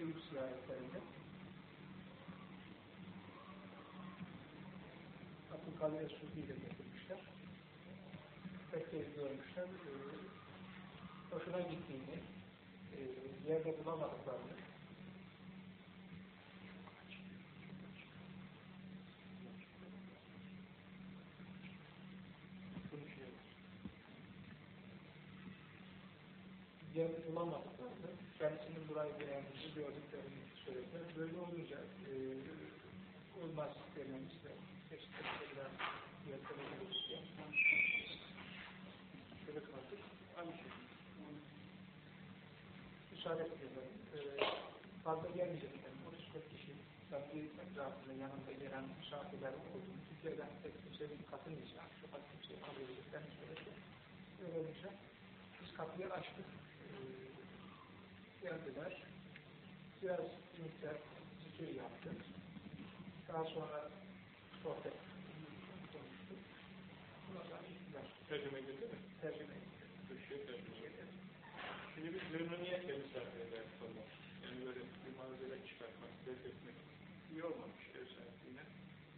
Eyüp ziyaretlerinde Abdülkadir Suudi ile getirmişler. Bekleyi görmüşler. E, hoşuna gittiğini, e, yerde bulamadıklarını yerde bulamadıklarını, kendisinin burayı beğendiğini gördüklerini söylediler. Böyle olunca e, olmaz dememizle eşitlikler yatırılıyoruz diye. Şöyle kaldık. Aynı şey. Müsaade ediyorum. E, fazla gelmeyecek. Yani 35 kişi kendi etrafında yanında gelen misafirler oldu. Türkiye'den pek kimse katılmayacak. Şubat kimse alabileceklerini söyledi. Öyle olunca biz kapıyı açtık geldiler. Biraz miktar zikir yaptık. Daha sonra sohbet konuştuk. Bunlardan gittiler. Tercüme edildi mi? Tercüme Türkçe tercüme edildi. Şimdi biz memnuniyetle misafir ederiz sonra. Yani böyle bir malzeme çıkartmak, dert etmek iyi olmamış ev sahipliğine.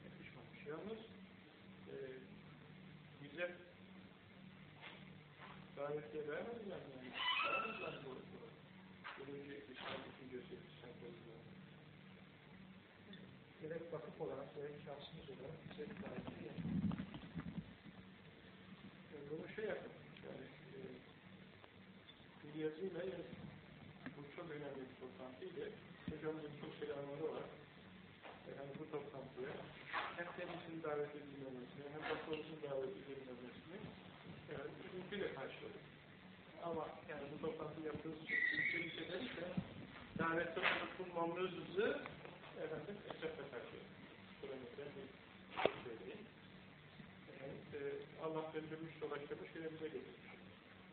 Yakışmamış. Yalnız e, bize davetiye vermediler mi? Yani. Vermediler mi bu? Birinci İslam, ikinci Özel İslam bozuluyor. Gerek vakıf olarak, gerek şahsımız olarak bize davetiye yani. Yani bunu şey yapın. Yani e, bir yazıyla yazın. Bu çok önemli bir toplantıydı. Hocamızın çok selamları var. Yani bu toplantıya hem kendisini davet edilmemesini hem doktorumuzun davet edilmemesini yani üzüntüyle karşıladık. Ama yani bu toplantı yaptığımız için ülkelik ederse davette bulunmamızı efendim esefle karşıladık. Buramızda bir şey söyleyeyim. Yani, e, Allah döndürmüş dolaştırmış önümüze getirmiş.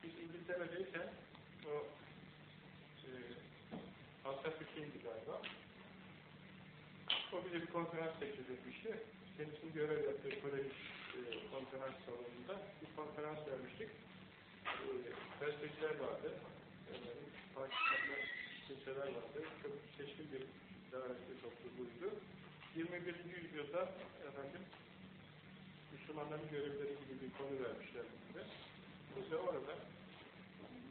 Biz İngiltere'deyken o e, Asaf Hüseyin'di galiba. O bize bir konferans teklif etmişti. Kendisinin görev yaptığı Kolej e, konferans salonunda bir konferans vermiştik. E, vardı. Yani, Pakistan'da kimseler vardı. Çok seçkin bir davetli topluluğuydu. 21. yüzyılda efendim Müslümanların görevleri gibi bir konu vermişler bize. Biz de orada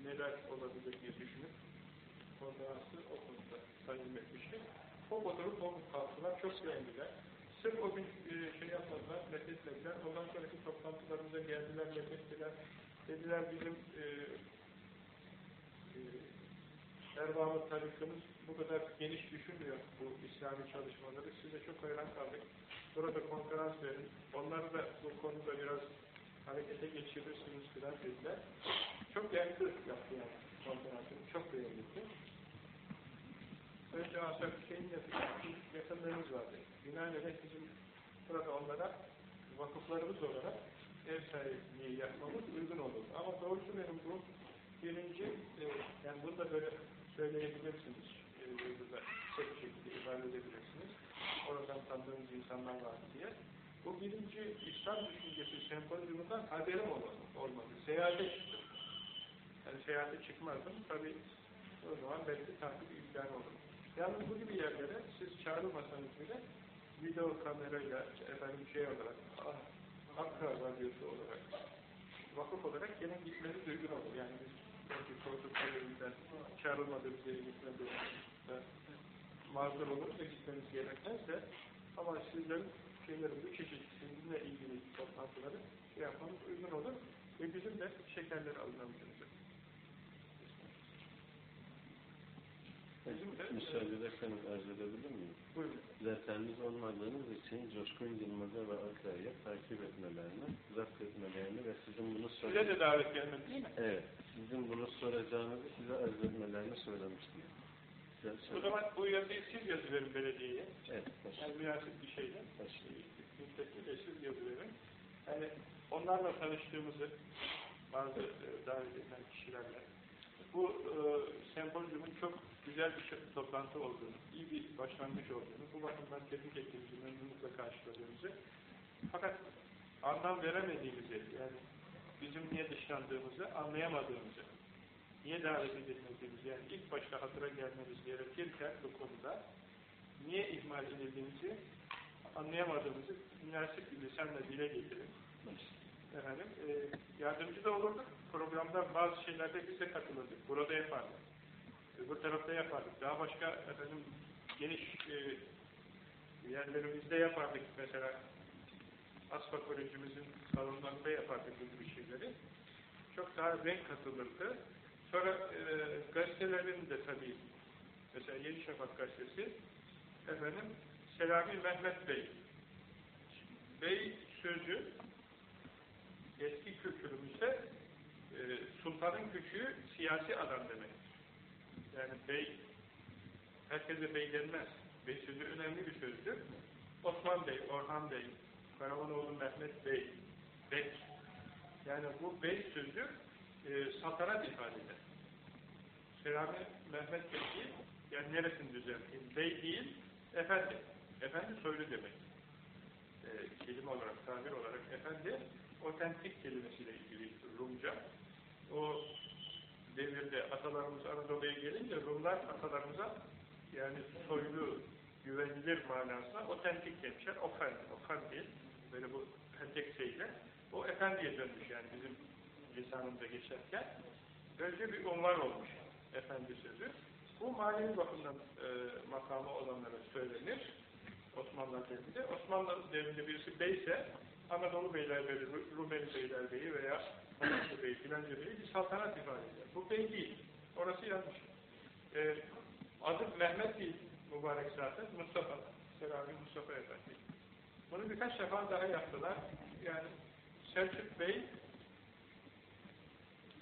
neler olabilir diye düşünüp konferansı o konuda tanzim etmiştik. O oturup o kalktılar, çok beğendiler. Sırf o gün e, şey yapmadılar, methetmediler. Ondan sonraki toplantılarımıza geldiler, methettiler. Dediler bizim e, e, erbabı tarikimiz bu kadar geniş düşünmüyor bu İslami çalışmaları. Size çok hayran kaldık. Burada konferans verin. Onları da bu konuda biraz harekete geçirirsiniz filan dediler. Çok yankı yaptı yani konferansını. Çok beğenildi. Önce Asaf Hüseyin yakınlarımız vardı. Binaenaleyh bizim burada onlara vakıflarımız olarak ev sahipliği yapmamız uygun olur. Ama doğrusu benim bu birinci, e, yani bunu da böyle söyleyebilirsiniz. Burada tek şekilde ifade edebilirsiniz. Oradan tanıdığınız insanlar var diye. Bu birinci İslam düşüncesi sempozyumundan haberim olmadı. olmadı. Seyahate çıktım. Yani seyahate çıkmazdım. Tabi o zaman belki takip imkanı olur. Yalnız bu gibi yerlere siz çağrılmasanız bile video kamerayla efendim şey olarak Akkara Radyosu olarak vakıf olarak gene gitmeniz uygun olur. Yani biz belki protokol çağrılmadığımız yere gitme durumunda mazur olur da gitmeniz gerekmezse ama sizlerin şeylerin bu çeşit sizinle ilgili toplantıları şey yapmamız uygun olur ve bizim de şekerleri alınabiliriz. Bizim de, Müsaade ederseniz arz edebilir miyim? Buyurun. Yeterli olmadığınız için Coşkun Yılmaz'a ve Akra'ya takip etmelerini, zapt etmelerini ve sizin bunu Size soracağınızı... de davet gelmedi değil mi? Evet, sizin bunu soracağınızı size arz etmelerini söylemiştim. O zaman bu yazıyı siz yazı verin belediyeye. Evet, baş, Yani münasip bir şeyle. başlayayım. Müddetli siz yazı verin. Yani onlarla tanıştığımızı bazı e, davet edilen kişilerle bu e, sempozyumun çok güzel bir şey, toplantı olduğunu, iyi bir başlangıç olduğunu, bu bakımdan tebrik ettiğimizi, memnunlukla karşıladığımızı fakat anlam veremediğimizi, yani bizim niye dışlandığımızı anlayamadığımızı niye davet edilmediğimiz, yani ilk başta hatıra gelmemiz gerekirken bu konuda niye ihmal edildiğimizi anlayamadığımızı münasip bir lisanla dile getirin. Efendim, e, yardımcı da olurduk. Programda bazı şeylerde biz de katılırdık. Burada yapardık. Öbür tarafta yapardık. Daha başka efendim geniş e, yerlerimizde yapardık. Mesela Asfa Kolejimizin salonlarında yapardık bu gibi şeyleri. Çok daha renk katılırdı. Sonra e, gazetelerin de tabii mesela Yeni Şafak gazetesi efendim Selami Mehmet Bey Bey sözü eski kültürümüzde e, sultanın küçüğü siyasi adam demektir. Yani bey herkese bey denmez. Bey sözü önemli bir sözdür. Osman Bey, Orhan Bey, Karavanoğlu Mehmet Bey, Bey. Yani bu bey sözü e, saltanat ifade eder. Selami Mehmet Bey değil, yani neresini düzelteyim? Bey değil, efendi. Efendi soylu demek. E, kelime olarak, tabir olarak efendi, otentik kelimesiyle ilgili Rumca. O devirde atalarımız Anadolu'ya gelince Rumlar atalarımıza yani soylu, güvenilir manasına otentik demişler. Ofen, ofen değil. Böyle bu pentekseyle. O efendiye dönmüş yani bizim lisanımda geçerken. Böylece bir unvan olmuş efendi sözü. Bu manevi bakımdan e, makamı olanlara söylenir. Osmanlı devrinde. Osmanlı devrinde birisi beyse Anadolu Beylerbeyi, Rumeli Beylerbeyi veya Anadolu Bey, filanca Bey bir saltanat ifade eder. Bu bey değil. Orası yanlış. E, adı Mehmet değil mübarek zaten. Mustafa. Selami Mustafa Efendi. Bunu birkaç defa daha yaptılar. Yani Selçuk Bey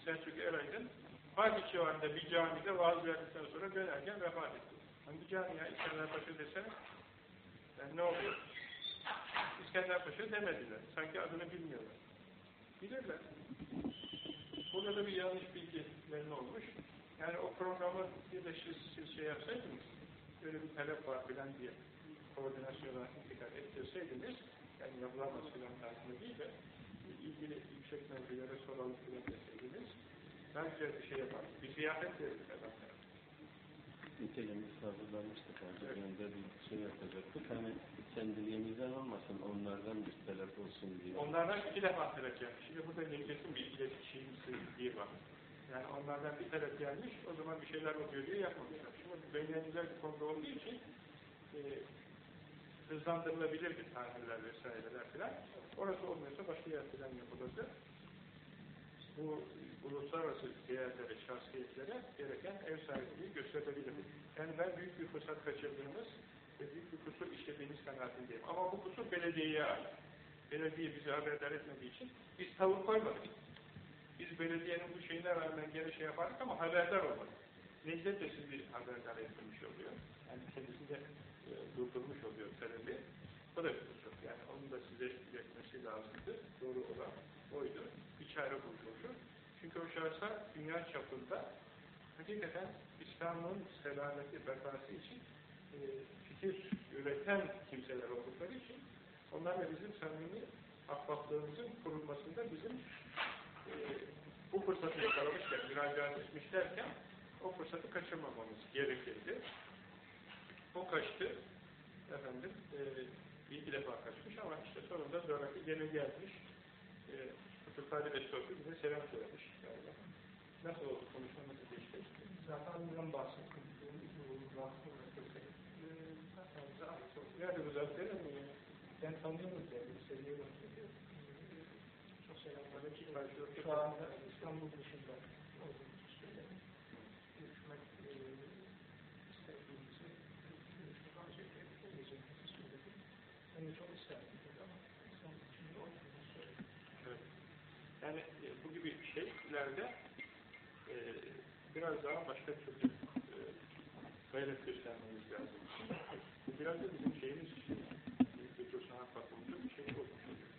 Selçuk Eraydın Fatih civarında bir camide vaaz verdikten sonra dönerken vefat etti. Hangi cami ya? İskender Paşa desene. Yani ne oluyor? İskender Paşa demediler. Sanki adını bilmiyorlar. Bilirler. Burada da bir yanlış bilgilerin olmuş. Yani o programı bir de siz, siz şey yapsaydınız, böyle bir talep var filan diye koordinasyona dikkat ettirseydiniz, yani yapılamaz filan tarzında değil de ilgili yüksek mevzilere soralım filan deseydiniz, güzel bir şey yapardık. Bir ziyafet verirdik adamlara. Nitekim biz hazırlanmıştık. Önceden de bir şey yapacaktık. Hani kendiliğimizden olmasın, onlardan bir talep olsun diye. Onlardan iki defa talep gelmiş. Şimdi burada milletin bir iletişimsizliği var. Yani onlardan bir talep gelmiş, o zaman bir şeyler oluyor diye yapmamışlar. Şimdi beğenilen bir konuda olduğu için e, hızlandırılabilir bir tahliller vesaireler filan. Orası olmuyorsa başka yer filan yapılırdı. Bu uluslararası değerlere, şahsiyetlere gereken ev sahipliği gösterilebilir. Yani ben büyük bir fırsat kaçırdığımız ve büyük bir kusur işlediğimiz kanaatindeyim. Ama bu kusur belediyeye ait. Belediye bizi haberdar etmediği için biz tavır koymadık. Biz belediyenin bu şeyine rağmen gene şey yapardık ama haberdar olmadık. Necdet de sizi haberdar etmiş oluyor. Yani kendisi de e, durdurmuş oluyor talebi. O da bir kusur. Yani onun da size iletmesi lazımdı. Doğru olan oydu. Çare bulundu. Çünkü o şahsa dünya çapında hakikaten İslam'ın selameti, bekası için e, fikir üreten kimseler oldukları için onlarla bizim samimi ahbaplığımızın kurulmasında bizim e, bu fırsatı yakalamışken, müracaat etmişlerken o fırsatı kaçırmamamız gerekirdi. O kaçtı. Efendim, e, bir iki defa kaçmış ama işte sonunda zoraki gene gelmiş. E, Fıkhari ve Sofi bize selam söylemiş. Nasıl oldu? Konuşma nasıl geçti? Zaten bundan bahsettim. Nerede bu zaten? Ben tanıyorum seni, seviyorum seni. Çok selamlar. Şu anda İstanbul dışında olduğumuzu söyledim. Görüşmek e, istediğimizi görüşmek arzu söyledim. Ben de çok isterdim tabii ama İstanbul dışında olduğumuzu söyledim. Evet. Yani e, bu gibi şeylerde e, biraz daha başka türlü e, gayret göstermemiz lazım. Biraz da bizim şeyimiz kültür sanat bakımında bir şey olmuş oluyor.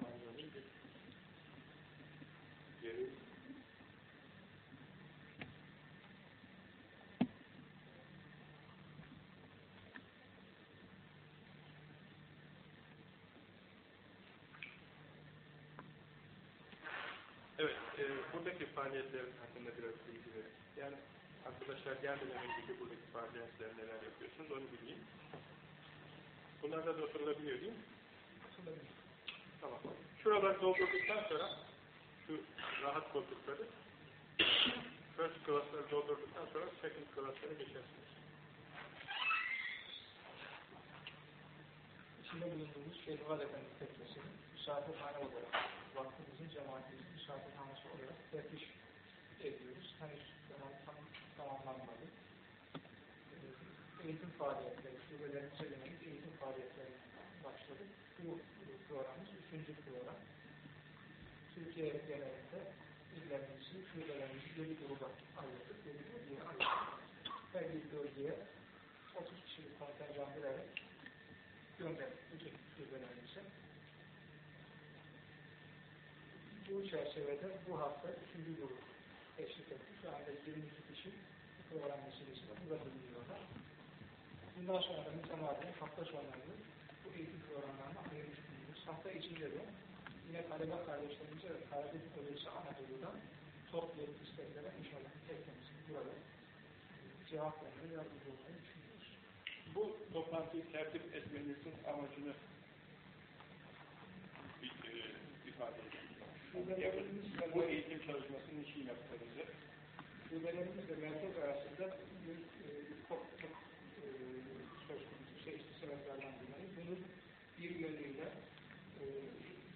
Bu anlamda bir geri Evet, e, buradaki faaliyetler hakkında biraz bilgi verin. Yani arkadaşlar gelmeden önceki buradaki faaliyetler neler yapıyorsunuz onu bileyim. Bunlar da oturulabiliyor değil mi? Tamam. Şuralar doldurduktan sonra şu rahat koltukları first class'ları doldurduktan sonra second class'lara geçersiniz. İçinde bulunduğumuz Şehrival Efendi Tekkesi'nin misafirhane olarak vakfımızın cemaatimizin misafirhanesi olarak teftiş ediyoruz. Henüz zaman tam tamamlanmadı. Ee, Eğitim faaliyetleri, şubelerimize yönelik eğitim faaliyetleri başladık. Bu programımız üçüncü program. Türkiye genelinde illerimizi, şubelerimizi yedi gruba ayırdık. Yedi bölgeye ayırdık. Her bir bölgeye 30 kişilik kontenjan vererek gönderdik bütün şubelerimize. Bu çerçevede bu hafta üçüncü grup teşvik etti. Şu anda 22 kişi bu program meselesinde burada bulunuyorlar. Bundan sonra da mütemadiyen hafta sonları bu eğitim programlarına ayırmış bulunuyoruz. Hafta içinde de yine talebe kardeşlerimize ve Karadeniz Bölgesi Anadolu'dan toplayıp isteklere inşallah teknemiz burada cevap vermeye yardımcı olmayı düşünüyoruz. Bu toplantıyı tertip etmenizin amacını bir, e, ifade edin. Bu eğitim çalışmasını niçin yaptığınızı şubelerimizle merkez arasında bir e, kopukluk e, söz konusu çeşitli sebeplerden dolayı bunu bir yönüyle e,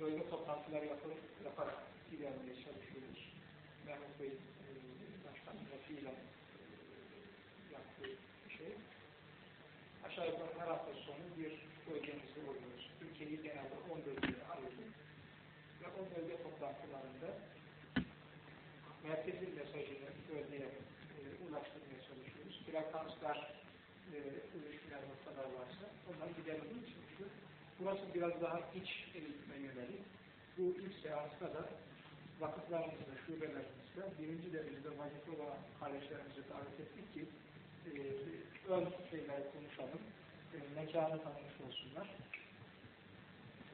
bölge toplantıları yapıp, yaparak ilerlemeye çalışıyoruz. Mehmet Bey e, başkanın vaktiyle e, yaptığı şey. Aşağı yukarı her hafta sonu bir bölgemizde oluyoruz. Türkiye'yi genelde 10 bölgeye ayırdık. Ve bölge toplantılarında merkezin mesajını bölgeye e, ulaştırmaya çalışıyoruz. Frekanslar e, uyuşmayan noktalar varsa onları gidermeye çalışıyoruz. Burası biraz daha iç eğitime yönelik. Bu ilk seansta da vakıflarımızla, şubelerimizle birinci derecede vazife olan kardeşlerimizi davet ettik ki e, ön şeyleri konuşalım, e, mekanı tanımış olsunlar.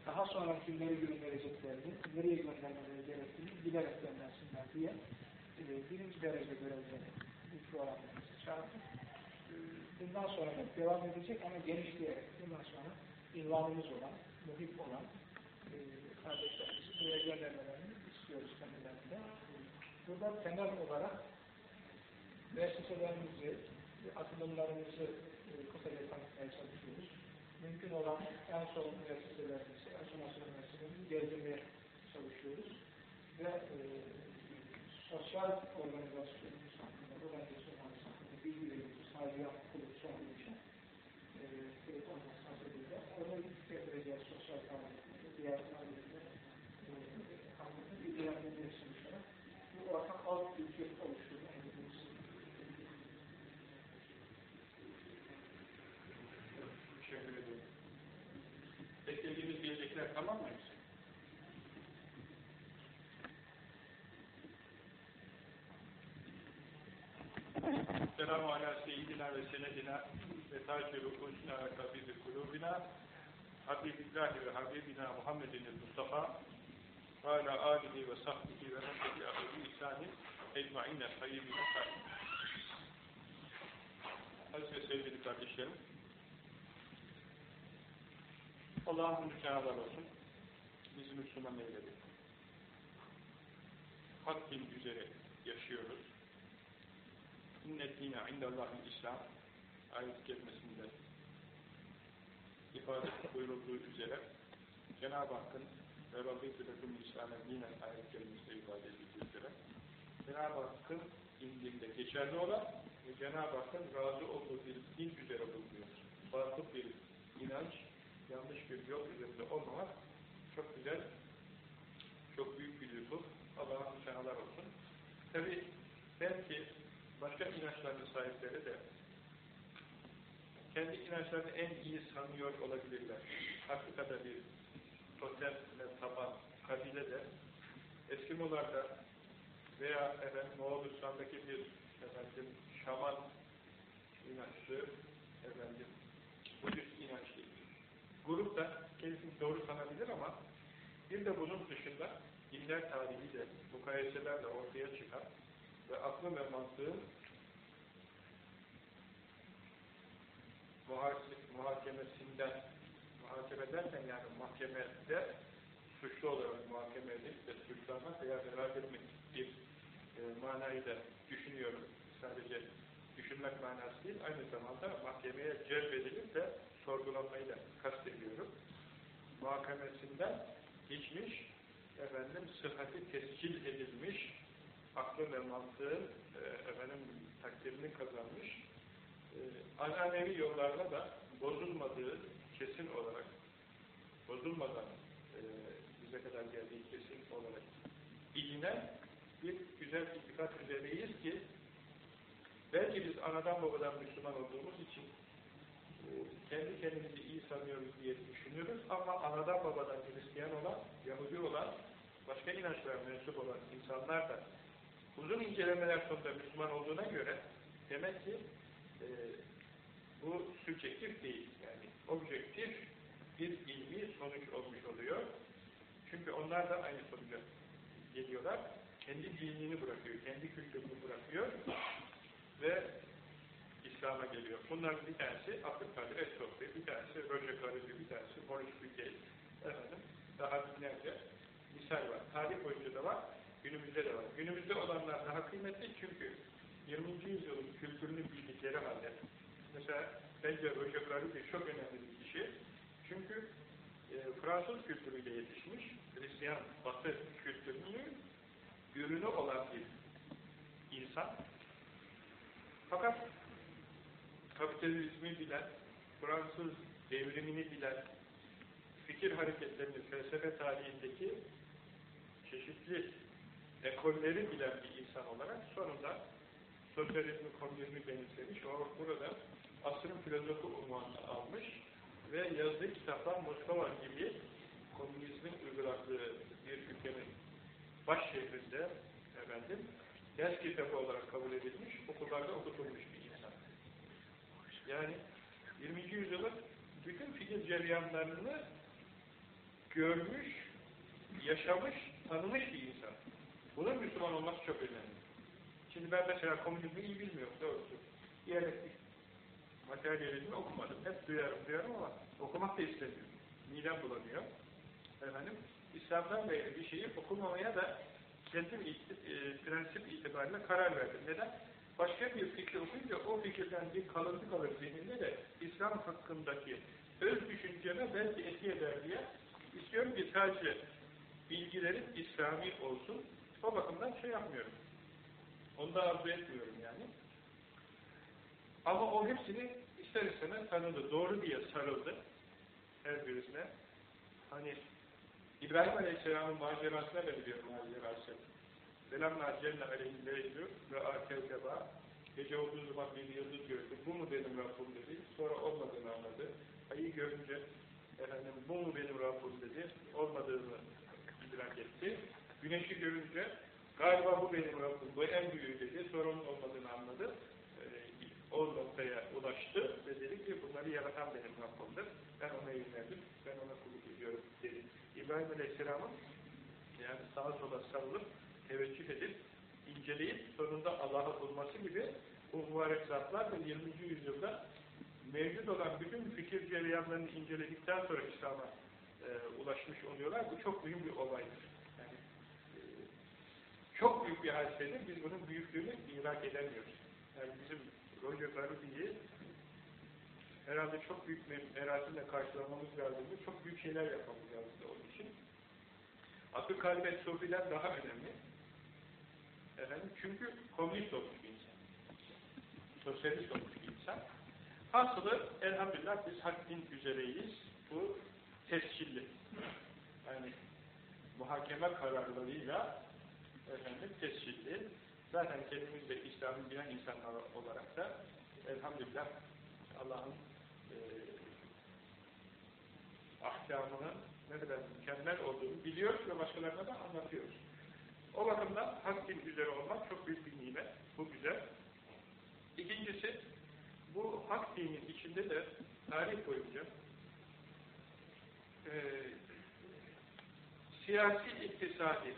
Daha sonra kimleri göndereceklerini, nereye göndermeleri gerektiğini bilerek göndersinler diye e, birinci derece görevleri bu programlarımızı çağırdık. E, bundan sonra da devam edecek ama genişleyerek bundan sonra ünvanımız olan, muhip olan e, kardeşlerimizi buraya göndermelerini istiyoruz kendilerinden. Burada temel olarak müesseselerimizi, atılımlarımızı e, kısaca tanıtmaya çalışıyoruz. Mümkün olan en son müesseselerimizi, en son asıl müesseselerimizi gezdirmeye çalışıyoruz. Ve e, sosyal organizasyonumuz hakkında, organizasyonumuz hakkında bilgi veriyoruz. Sadece kuruluş son için e, kayıt olması hasebiyle. Onu getireceğiz sosyal faaliyetleri, diğer faaliyetler e, hakkında bilgilendirmeye çalışarak bu ortak alt kültür oluşturmaya gidiyoruz. teşekkür ederim. Beklediğimiz diyecekler tamam mı? hepsi? Selamu ala seyyidina ve senedina ve taci rukusina ve tabibi kulubina Habibillahi ve Habibina Muhammedin Mustafa ve ala alihi ve sahbihi ve nefseti ahli ihsani ecmaine sayyidine sahibi. Aziz ve sevgili kardeşlerim, Allah'ın mükâhlar olsun. Bizi Müslüman eyledi. Hak üzere yaşıyoruz. İnnet dine indallahil İslam ayet kelimesinde ifade buyurulduğu üzere Cenab-ı Hakk'ın ve Rabbim Lekum İslam'e dinen ayet kelimesinde ifade edildiği üzere Cenab-ı Hakk'ın indinde geçerli olan ve Cenab-ı Hakk'ın razı olduğu bir din üzere bulunuyor. Batıl bir inanç, yanlış bir yol üzerinde olmamak çok güzel, çok büyük bir lütuf. Allah'a müsehalar olsun. Tabi belki başka inançların sahipleri de kendi inançlarını en iyi sanıyor olabilirler. Afrika'da bir totemle taban kabile de Eskimolarda veya efendim Moğolistan'daki bir efendim şaman inançlı efendim Budist inançlı grup da kendisini doğru sanabilir ama bir de bunun dışında dinler tarihiyle, mukayeselerle ortaya çıkan ve aklın ve mantığın muhakemesinden, muhakeme derken yani mahkemede suçlu olarak muhakeme edip ve suçlanmak veya beraat etmek bir e, manayı da düşünüyorum. Sadece düşünmek manası değil, aynı zamanda mahkemeye celbedilip de sorgulanmayı da kastediyorum. Muhakemesinden geçmiş, efendim, sıhhati tescil edilmiş, aklı ve mantığın e, efendim, takdirini kazanmış, e, ananevi yollarla da bozulmadığı kesin olarak, bozulmadan e, bize kadar geldiği kesin olarak bilinen bir güzel itikat üzereyiz ki belki biz anadan babadan Müslüman olduğumuz için e, kendi kendimizi iyi sanıyoruz diye düşünürüz ama anadan babadan Hristiyan olan, Yahudi olan, başka inançlara mensup olan insanlar da uzun incelemeler sonunda Müslüman olduğuna göre demek ki e, bu sübjektif değil. Yani objektif bir ilmi sonuç olmuş oluyor. Çünkü onlar da aynı sonuca geliyorlar. Kendi dinini bırakıyor, kendi kültürünü bırakıyor ve İslam'a geliyor. Bunların bir tanesi Abdülkadir Essofi, bir tanesi Roger Karıcı, bir tanesi Maurice Bucaille. Efendim, daha binlerce misal var. Tarih boyunca da var, günümüzde de var. Günümüzde olanlar daha kıymetli çünkü 20. yüzyılın kültürünü bildikleri halde mesela bence Roger Karıcı çok önemli bir kişi. Çünkü e, Fransız kültürüyle yetişmiş, Hristiyan Batı kültürünün ürünü olan bir insan. Fakat kapitalizmi bilen, Fransız devrimini bilen, fikir hareketlerini, felsefe tarihindeki çeşitli ekolleri bilen bir insan olarak sonunda sosyalizmi, komünizmi benimsemiş. O burada asrın filozofu unvanını almış ve yazdığı kitaplar Moskova gibi komünizmin uyguladığı bir ülkenin baş şehrinde efendim, ders kitabı olarak kabul edilmiş, okullarda okutulmuş bir insan. Yani 20. yüzyılın bütün fikir ceryanlarını görmüş, yaşamış, tanımış bir insan. Bunun Müslüman olması çok önemli. Şimdi ben mesela komünizmi iyi bilmiyorum doğrusu. Diyalektik materyalizmi okumadım. Hep duyarım duyarım ama okumak da istemiyorum. Midem bulanıyor. Efendim, İslam'dan beri bir şeyi okumamaya da kendim e, prensip itibariyle karar verdim. Neden? Başka bir fikri okuyunca o fikirden bir kalıntı kalır zihninde de İslam hakkındaki öz düşünceme belki etki eder diye istiyorum ki sadece bilgilerin İslami olsun. O bakımdan şey yapmıyorum. Onu da arzu etmiyorum yani. Ama o hepsini ister istemez tanıdı. Doğru diye sarıldı. Her birisine. Hani İbrahim Aleyhisselam'ın macerasına biliyorum macerası. Selamla cenne aleyhilleyhü ve akevkeba Gece olduğu zaman bir yıldız gördü. Bu mu benim Rabbim dedi. Sonra olmadığını anladı. Ayı görünce efendim bu mu benim Rabbim dedi. Olmadığını idrak etti. Güneşi görünce galiba bu benim Rabbim. Bu en büyüğü dedi. Sonra onun olmadığını anladı. Ee, o noktaya ulaştı ve dedi ki bunları yaratan benim Rabbimdir. Ben ona yöneldim. Ben ona kulluk ediyorum dedi. İbrahim Aleyhisselam'ın yani sağa sola sarılıp teveccüh edip inceleyip sonunda Allah'ı bulması gibi bu mübarek zatlar da 20. yüzyılda mevcut olan bütün fikir cereyanlarını inceledikten sonra İslam'a e, ulaşmış oluyorlar. Bu çok büyük bir olaydır. Çok büyük bir hadisedir. Biz bunun büyüklüğünü idrak edemiyoruz. Yani bizim Roger Garudi'yi herhalde çok büyük bir merasimle karşılamamız lazım. Çok büyük şeyler yapmamız lazım onun için. Akıl kalbet sofiler daha önemli. Efendim, çünkü komünist olmuş bir insan. Sosyalist olmuş bir insan. Hasılı elhamdülillah biz hakkın üzereyiz. Bu tescilli. Yani muhakeme kararlarıyla efendim tescilli. Zaten kendimiz de İslam'ı bilen insanlar olarak da elhamdülillah Allah'ın e, ahkamının ne kadar mükemmel olduğunu biliyoruz ve başkalarına da anlatıyoruz. O bakımdan hak din üzere olmak çok büyük bir nimet. Bu güzel. İkincisi, bu hak dinin içinde de tarih boyunca e, siyasi, iktisadi,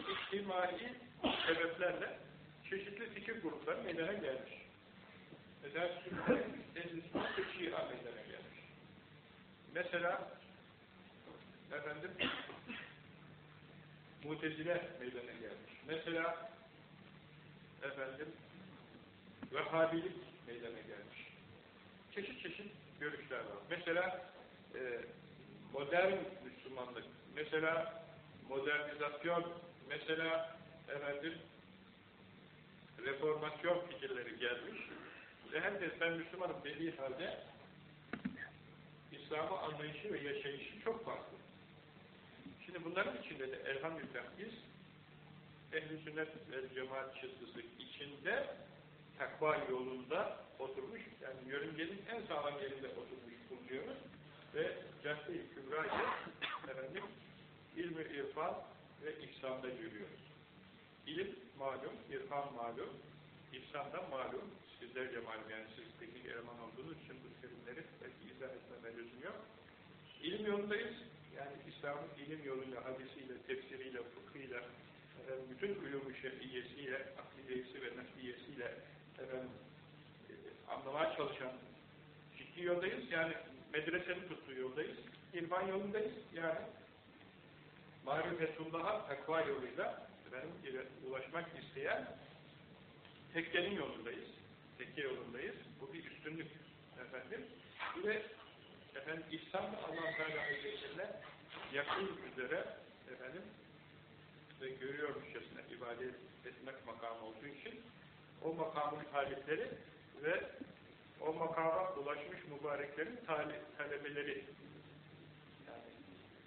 içtimai sebeplerle çeşitli fikir grupları meydana gelmiş. Mesela Sünnet, ve Şia meydana gelmiş. Mesela efendim Mutezile meydana gelmiş. Mesela efendim Vehhabilik meydana gelmiş. Çeşit çeşit görüşler var. Mesela e, modern Müslümanlık, mesela modernizasyon, mesela efendim reformasyon fikirleri gelmiş ve hem de ben Müslümanım dediği halde İslam'ı anlayışı ve yaşayışı çok farklı. Şimdi bunların içinde de elhamdülillah biz ehl-i sünnet ve cemaat çizgisi içinde takva yolunda oturmuş, yani yörüngenin en sağlam yerinde oturmuş bulunuyoruz ve cadde-i kübrayı efendim, ilmi irfan ve ihsanda yürüyoruz. İlim malum, irfan malum, ihsan da malum. Sizlerce malum yani siz teknik eleman olduğunuz için bu terimleri belki izah etmeme lüzum yok. İlim yolundayız. Yani İslam'ın ilim yoluyla, hadisiyle, tefsiriyle, fıkhıyla, efendim, bütün ulûm-u şer'iyesiyle, akliyesi ve nakliyesiyle efendim, e, anlamaya çalışan ciddi yoldayız. Yani medresenin tuttuğu yoldayız. İrfan yolundayız. Yani marifetullah'a takva yoluyla efendim, ulaşmak isteyen tekkenin yolundayız. Tekke yolundayız. Bu bir üstünlük efendim. Bir de efendim İslam Allah Teala Hazretlerine yakın üzere efendim ve görüyormuşçasına ibadet etmek makamı olduğu için o makamın talipleri ve o makama ulaşmış mübareklerin talebeleri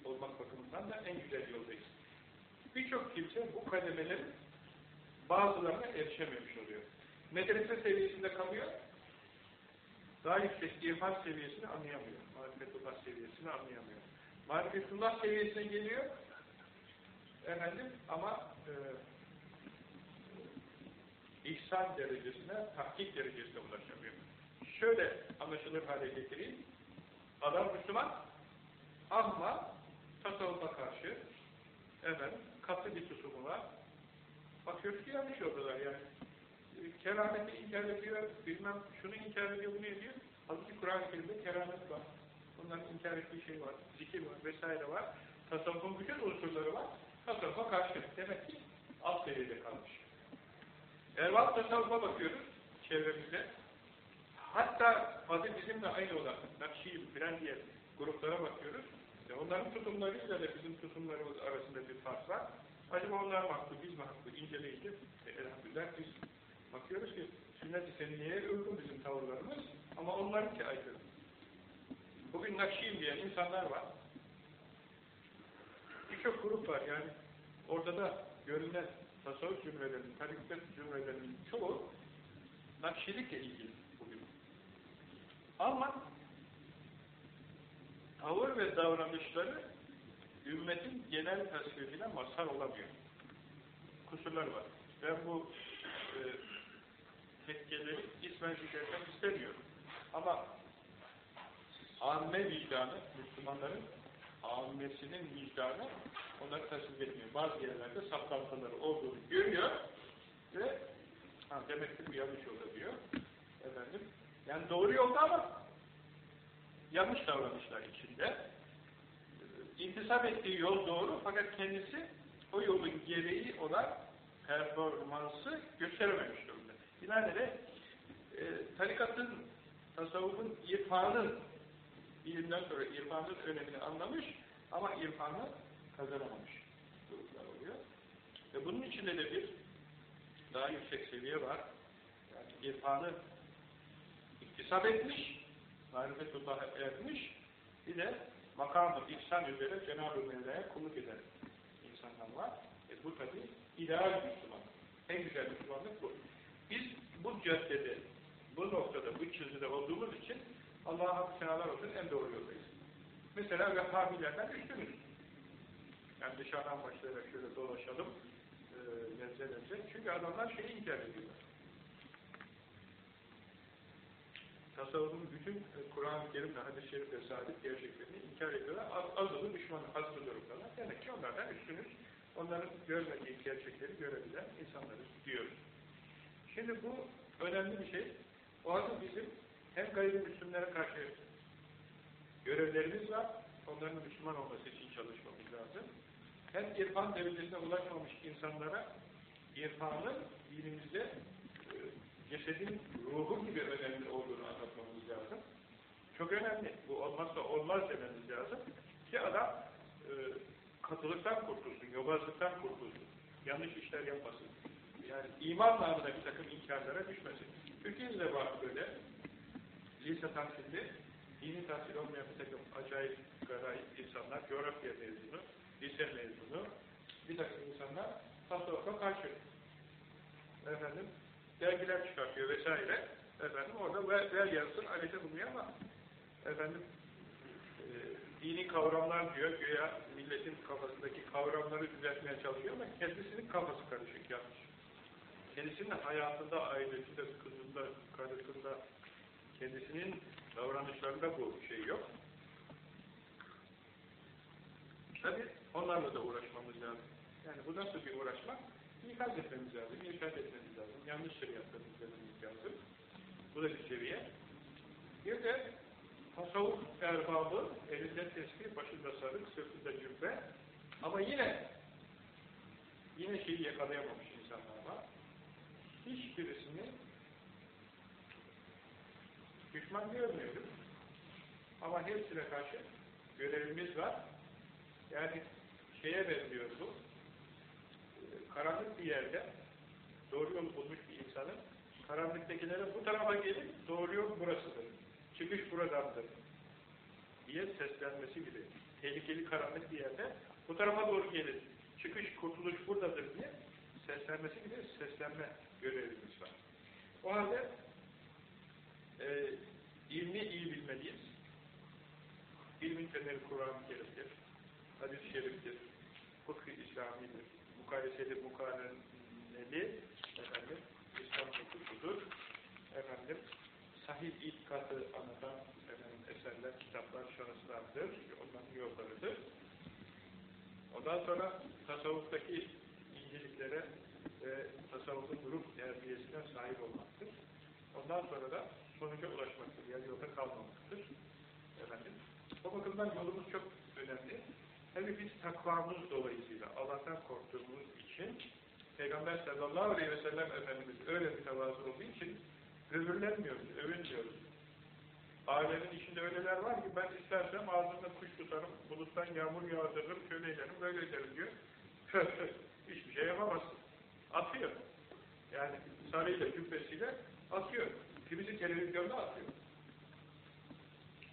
olmak bakımından da en güzel yoldayız. Birçok kimse bu kademelerin bazılarına erişememiş oluyor. Medrese seviyesinde kalıyor, daha yüksek irfan seviyesini anlayamıyor. Marifetullah seviyesini anlayamıyor. Marifetullah seviyesine geliyor, efendim ama e, ihsan derecesine, tahkik derecesine ulaşamıyor. Şöyle anlaşılır hale getireyim. Adam Müslüman ama tasavvufa karşı efendim, katı bir tutumu var. Bakıyoruz ki yanlış yoldalar yani. Kerameti inkar ediyor, bilmem şunu inkar ediyor, bunu ediyor. Halbuki Kur'an-ı Kerim'de keramet var. Bunların inkar ettiği şey var, zikir var vesaire var. Tasavvufun bütün unsurları var. Tasavvufa karşı. Demek ki alt seviyede kalmış. Ervat tasavvufa bakıyoruz çevremizde. Hatta adı bizimle aynı olan Nakşi filan diye gruplara bakıyoruz. E onların tutumlarıyla da bizim tutumlarımız arasında bir fark var. Acaba onlar haklı, biz mi haklı inceleyince e, elhamdülillah biz bakıyoruz ki sünnet-i seniyeye uygun bizim tavırlarımız ama onlarınki aykırı. Bugün Nakşiyim diyen insanlar var. Birçok grup var yani orada da görünen tasavvuf cümlelerinin, tarikat cümlelerinin çoğu Nakşilikle ilgili bugün. Ama tavır ve davranışları ümmetin genel tasvirine mazhar olamıyor. Kusurlar var. Ben bu e, tekkeleri ismen zikretmek istemiyorum. Ama amme vicdanı, Müslümanların ammesinin vicdanı onları tasvip etmiyor. Bazı yerlerde saplantıları olduğunu görüyor ve ha, demek ki bu yanlış yolda. Efendim, yani doğru yolda ama yanlış davranışlar içinde. İntisap ettiği yol doğru fakat kendisi o yolun gereği olan performansı gösterememiş durumda. Binaenaleyh e, tarikatın, tasavvufun, irfanın ilimden sonra irfanın önemini anlamış ama irfanı kazanamamış durumlar oluyor. Ve bunun içinde de bir daha yüksek seviye var. Yani irfanı iktisap etmiş, marifetullah'a ermiş, bir de makamı ihsan üzere Cenab-ı Mevla'ya kulluk eden insanlar var. E bu tabi ideal Müslüman. En güzel Müslümanlık bu. Biz bu caddede, bu noktada, bu çizgide olduğumuz için Allah'a hamd senalar olsun en doğru yoldayız. Mesela Vehhabilerden üstünüz. Yani dışarıdan başlayarak şöyle dolaşalım, e, lezze lezze. Çünkü adamlar şeyi inkar ediyorlar. Tasavvufun bütün Kur'an-ı Kerim ve hadis-i şerif ve saadet gerçeklerini inkar ediyorlar. Az, azılı düşmanı, azılı durumdalar. Demek ki onlardan üstünüz. Onların görmediği gerçekleri görebilen insanlarız diyoruz. Şimdi bu önemli bir şey. O halde bizim hem gayrimüslimlere karşı görevlerimiz var. Onların Müslüman olması için çalışmamız lazım. Hem irfan derecesine ulaşmamış insanlara irfanın dinimizde cesedin ruhu gibi önemli olduğunu anlatmamız lazım. Çok önemli. Bu olmazsa olmaz dememiz lazım. Ki adam e, katılıktan kurtulsun, yobazlıktan kurtulsun. Yanlış işler yapmasın. Yani iman namına bir takım inkarlara düşmesin. Türkiye'de de var böyle. Lise tahsilli, dini tahsil olmayan bir takım acayip, garayip insanlar, coğrafya mezunu, lise mezunu, bir takım insanlar tasavvufa karşı. Efendim, dergiler çıkartıyor vesaire. Efendim, orada ver, ver yazsın, alete buluyor ama efendim, e, dini kavramlar diyor, güya milletin kafasındaki kavramları düzeltmeye çalışıyor ama kendisinin kafası karışık yanlış. Kendisinin hayatında, ailesinde, kızında, karısında, kendisinin davranışlarında bu şey yok. Tabi onlarla da uğraşmamız lazım. Yani bu nasıl bir uğraşmak? İkaz etmemiz lazım, irşad etmemiz lazım, yanlış şeriatları izlememiz lazım. Bu da bir seviye. Bir de tasavvuf erbabı, elinde tesbih, başında sarık, sırtında cübbe ama yine yine şeyi yakalayamamış insanlar var. Hiçbirisini düşman görmüyoruz. Ama hepsine karşı görevimiz var. Yani şeye benziyor bu. Karanlık bir yerde doğru yol bulmuş bir insanın karanlıktakilere bu tarafa gelip doğru yol burasıdır. Çıkış buradandır diye seslenmesi gibi. Tehlikeli karanlık bir yerde bu tarafa doğru gelin. Çıkış, kurtuluş buradadır diye seslenmesi gibi seslenme görevimiz var. O halde e, ilmi iyi bilmeliyiz. İlmin temeli Kur'an-ı Kerim'dir. Hadis-i Şerif'tir. Fıkıh-ı İslami'dir. Mukayeseli, mukareneli efendim, İslam hukukudur. Efendim, sahih itikadı anlatan efendim, eserler, kitaplar, şahıslardır. Onların yollarıdır. Ondan sonra tasavvuftaki inceliklere ve tasavvufun ruh terbiyesine sahip olmaktır. Ondan sonra da sonuca ulaşmaktır. Yani yolda kalmamaktır. Efendim. O bakımdan yolumuz çok önemli. Tabi biz takvamız dolayısıyla Allah'tan korktuğumuz için Peygamber sallallahu aleyhi ve sellem Efendimiz öyle bir tevazı olduğu için övürlenmiyoruz, övünmüyoruz. Ailenin içinde öyleler var ki ben istersem ağzımda kuş tutarım, buluttan yağmur yağdırırım, şöyle ederim, böyle ederim diyor. Hiçbir şey yapamazsın. Atıyor. Yani sarıyla, cübbesiyle atıyor. Kimisi televizyonda atıyor.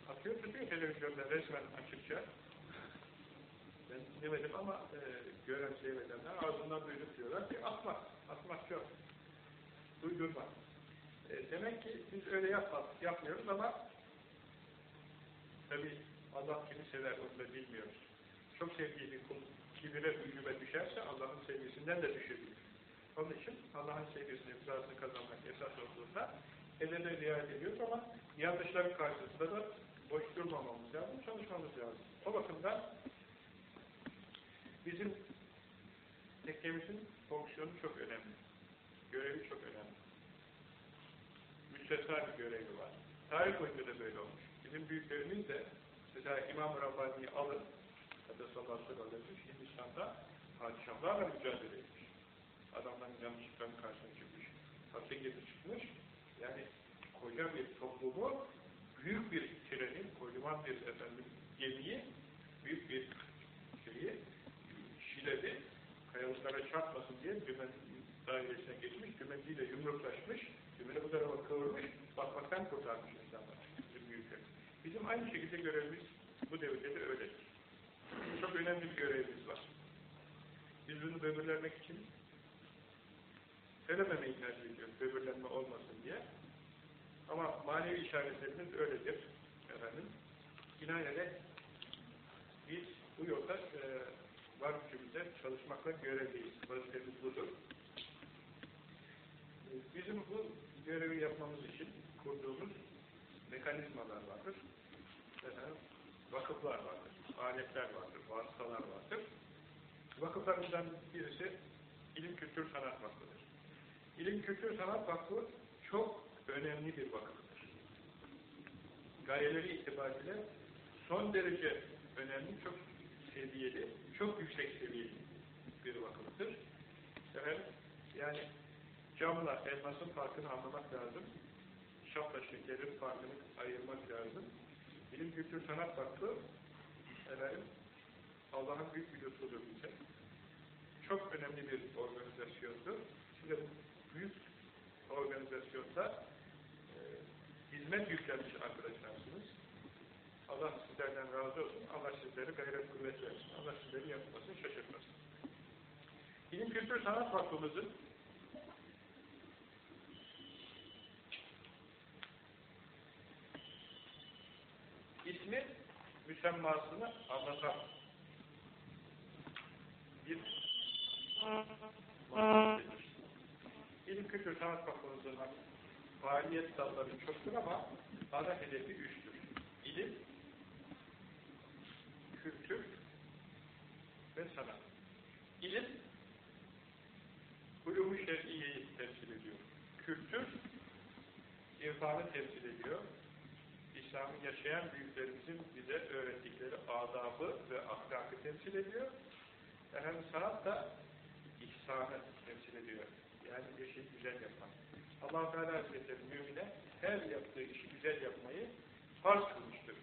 Atıyor, tutuyor televizyonda resmen açıkça. Ben dinlemedim ama e, gören seyredenler ağzından duyduk diyorlar ki atmak, atmak yok. Duydurma. E, demek ki biz öyle yapmaz, yapmıyoruz ama tabi Allah kimi sever onu da bilmiyoruz. Çok sevdiği bir kul kibire, ucube düşerse Allah'ın sevgisinden de düşebilir. Onun için Allah'ın sevgisini, rızasını kazanmak esas olduğunda edebe riayet ediyoruz ama yanlışların karşısında da boş durmamamız lazım, çalışmamız lazım. O bakımdan bizim tekkemizin fonksiyonu çok önemli. Görevi çok önemli. Müstesna bir görevi var. Tarih boyunca da böyle olmuş. Bizim büyüklerimiz de mesela İmam-ı Rabbani'yi alın, Kadesallahu aleyhi Hindistan'da padişahlarla mücadele etmiş. Adamların yanlışlıklarının karşısına çıkmış. Hapse girip çıkmış. Yani koca bir toplumu büyük bir treni, kocaman bir efendim gemiyi, büyük bir şeyi, şiledi, kayalıklara çarpmasın diye dümen dairesine geçmiş, dümenciyle yumruklaşmış, dümeni bu tarafa kıvırmış, bakmaktan kurtarmış insanlar, bizim büyükler. Bizim aynı şekilde görevimiz bu devirde de öyledir. Çok önemli bir görevimiz var. Biz bunu böbürlenmek için söylememeyi tercih ediyoruz, böbürlenme olmasın diye. Ama manevi işaretlerimiz öyledir. Efendim, binaenaleyh biz bu yolda e, var gücümüzde çalışmakla görevliyiz. Vazifemiz budur. E, bizim bu görevi yapmamız için kurduğumuz mekanizmalar vardır. Efendim, vakıflar vardır, aletler vardır, vasıtalar vardır. Vakıflarımızdan birisi İlim Kültür Sanat Vakfı'dır. İlim Kültür Sanat Vakfı çok önemli bir vakıftır. Gayeleri itibariyle son derece önemli, çok seviyeli, çok yüksek seviyeli bir vakıftır. Efendim, yani camla elmasın farkını anlamak lazım. Şapla şekerin farkını ayırmak lazım. Bilim Kültür Sanat Vakfı efendim, Allah'ın büyük bir lütfudur bize. Çok önemli bir organizasyondur. Size büyük organizasyonda e, hizmet yüklenmiş arkadaşlarsınız. Allah sizlerden razı olsun. Allah sizlere gayret kuvvet versin. Allah sizleri yapmasın, şaşırtmasın. Bilim Kültür Sanat Vakfımızın ismi müsemmasını anlatan bir. İlim Kültür Sanat Vakfımızın faaliyet dalları çoktur ama ana hedefi üçtür. İlim, kültür ve sanat. İlim, ulûm-u temsil ediyor. Kültür, irfanı temsil ediyor. İslam'ı yaşayan büyüklerimizin bize öğrettikleri adabı ve ahlakı temsil ediyor. Efendim sanat da ihsanı temsil ediyor. Yani bir şey güzel yapmak. allah Teala Hazretleri mümine her yaptığı işi güzel yapmayı farz kılmıştır.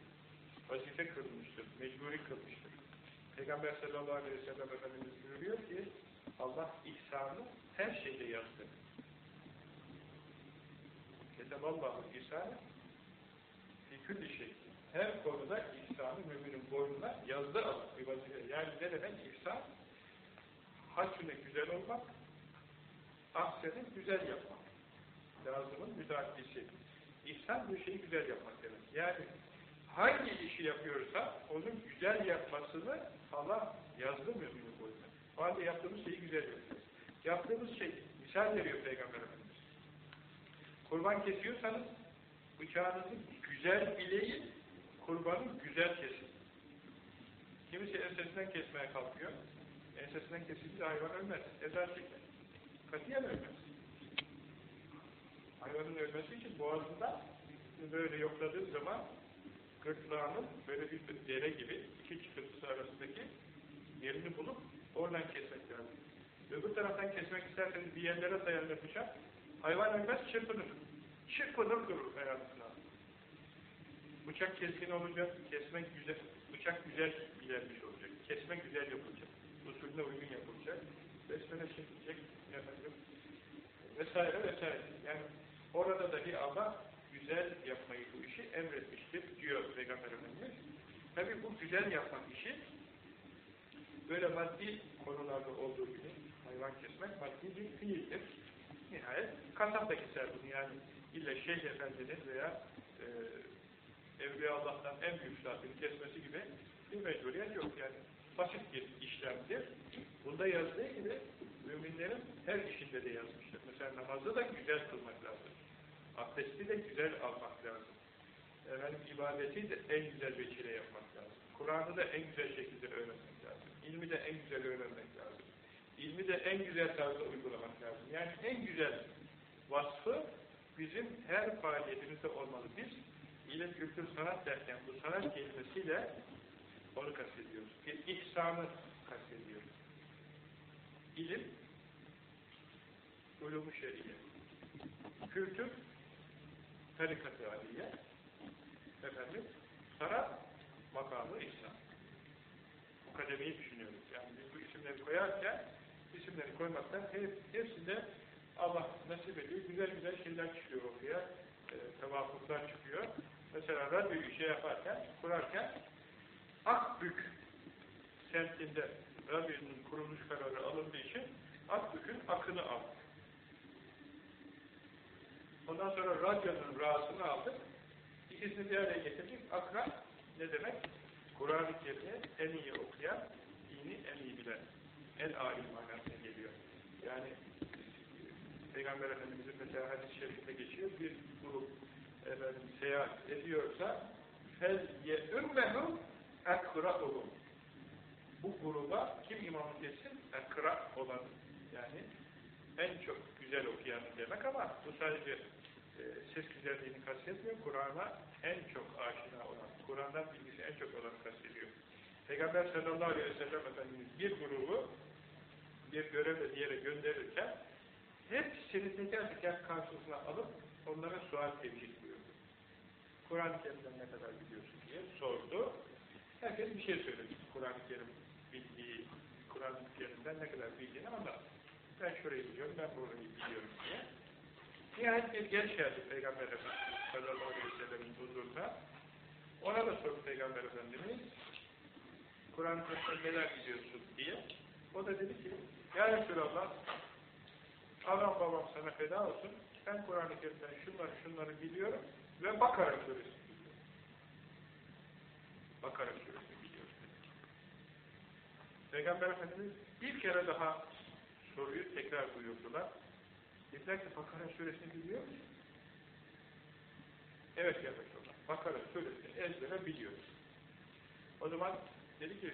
Vazife kılmıştır, mecburi kılmıştır. Peygamber sallallahu aleyhi ve sellem Efendimiz buyuruyor ki Allah ihsanı her şeyde yazdı. Keteballahu ihsanı fi külli şey. Her konuda ihsanı müminin boynuna yazdı Allah bir vazife. Yani ne demek ihsan? Haccını güzel olmak, ahseni güzel yapmak. Lazımın müdahalesi. İhsan bir şeyi güzel yapmak demek. Yani hangi işi yapıyorsa onun güzel yapmasını Allah yazdı müminin boyuna. O halde yaptığımız şeyi güzel yapıyoruz. Yaptığımız şey, misal veriyor Peygamber Efendimiz. Kurban kesiyorsanız bıçağınızı güzel bileyin, kurbanı güzel kesin. Kimisi ensesinden kesmeye kalkıyor. Ensesinden kesildiği hayvan ölmez. Eza çeker. Katiyen ölmez. Hayvanın ölmesi için boğazında böyle yokladığı zaman gırtlağının böyle bir dere gibi iki çıkıntısı arasındaki yerini bulup oradan kesmek lazım. Öbür taraftan kesmek isterseniz bir yerlere dayanır bıçak. Hayvan ölmez, çırpınır. Çırpınır durur hayatına. Bıçak keskin olacak, kesmek güzel, bıçak güzel ilermiş olacak. Kesme güzel yapılacak. Usulüne uygun yapılacak. Besmele çekilecek, efendim, vesaire vesaire. Yani orada dahi Allah güzel yapmayı bu işi emretmiştir diyor Peygamber Efendimiz. Tabi bu güzel yapmak işi böyle maddi konularda olduğu gibi hayvan kesmek maddi bir fiildir. Nihayet kasap da keser bunu yani illa Şeyh Efendi'nin veya e, Evliya Allah'tan en büyük zatını kesmesi gibi bir mecburiyet yok yani. Basit bir işlemdir. Bunda yazdığı gibi müminlerin her işinde de yazmıştır. Mesela namazı da güzel kılmak lazım. Abdesti de güzel almak lazım. Efendim, ibadeti de en güzel veçile yapmak lazım. Kur'an'ı da en güzel şekilde öğrenmek lazım. İlmi de en güzel öğrenmek lazım. İlmi de en güzel tarzda uygulamak lazım. Yani en güzel vasfı bizim her faaliyetimizde olmalı. Biz ilim, kültür, sanat derken bu sanat kelimesiyle onu kastediyoruz. Bir ihsanı kastediyoruz. İlim, ulum-u şeriye. Kültür, tarikat-ı aliye. Efendim, sanat, makamı ihsan. Bu kademeyi düşünüyoruz. Yani biz bu isimleri koyarken, isimleri koymaktan hep, hepsinde Allah nasip ediyor. Güzel güzel şeyler çıkıyor ortaya. E, tevafuklar çıkıyor. Mesela radyoyu şey yaparken, kurarken Akbük semtinde radyonun kuruluş kararı alındığı için Akbük'ün akını aldık. Ondan sonra radyonun ra'sını aldık. İkisini bir araya getirdik. Akra ne demek? Kur'an-ı Kerim'i en iyi okuyan, dini en iyi bilen, en alim manasına geliyor. Yani Peygamber Efendimiz'in mesela hadis-i şerifte geçiyor, bir grup efendim, seyahat ediyorsa fel ye'ümmehu ekra'uhum bu gruba kim imamlık etsin? Ekra olan yani en çok güzel okuyan demek ama bu sadece ses güzelliğini kastetmiyor. Kur'an'a en çok aşina olan, Kur'an'dan bilgisi en çok olan kastediyor. Peygamber sallallahu aleyhi ve sellem Efendimiz bir grubu bir görevle diğere gönderirken hepsini teker teker karşısına alıp onlara sual buyurdu. Kur'an-ı Kerim'den ne kadar biliyorsun diye sordu. Herkes bir şey söyledi. Kur'an-ı Kerim bildiği, Kur'an-ı Kerim'den ne kadar bildiğini anlattı. Ben şurayı biliyorum, ben burayı biliyorum diye. Nihayet bir genç geldi Peygamber Efendimiz sallallahu aleyhi ve sellem'in huzuruna. Ona da sordu Peygamber Efendimiz, Kur'an-ı Kerim'den neler biliyorsun diye. O da dedi ki, Ya Resulallah, anam babam sana feda olsun, ben Kur'an-ı Kerim'den şunları şunları biliyorum ve Bakara suresi. Bakara suresi biliyorum. Peygamber Efendimiz bir kere daha soruyu tekrar buyurdular. Dediler ki Bakara suresini biliyor musun? Evet ya Resulallah. Bakara suresini ezbere biliyoruz. O zaman dedi ki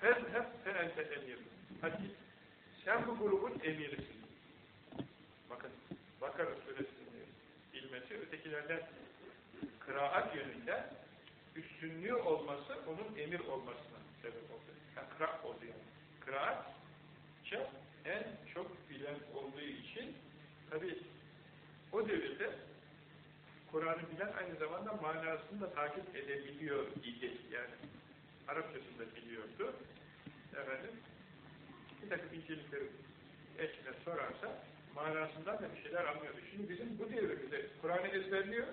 Fezheb fe ente emir. Hadi sen bu grubun emirisin. Bakın Bakara suresini bilmesi ötekilerden kıraat yönünde üstünlüğü olması onun emir olmasına sebep oldu. Yani kıraat oldu yani. Kıraatça en çok bilen olduğu için tabi o devirde Kur'an'ı bilen aynı zamanda manasını da takip edebiliyor idi. Yani Arapçasını da biliyordu. Efendim, bir takım incelikleri eşine sorarsa manasından da bir şeyler anlıyordu. Şimdi bizim bu devrimizde Kur'an'ı ezberliyor,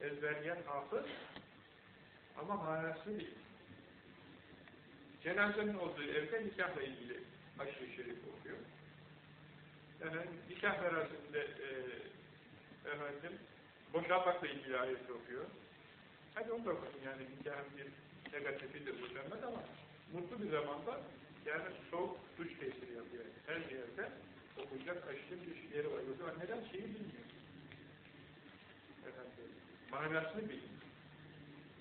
ezberleyen hafız ama manasını değil. Cenazenin olduğu evde nikahla ilgili aşırı şerif okuyor. Efendim, nikah merasiminde e, efendim, boşanmakla ilgili ayeti okuyor. Hadi onu da okudun yani nikahın bir negatifi de boşanmak ama mutlu bir zamanda yani soğuk duş tesiri yapıyor. Her yerde okuyacak aşırı bir yeri var. O neden şeyi bilmiyor? Efendim, manasını bilmiyor.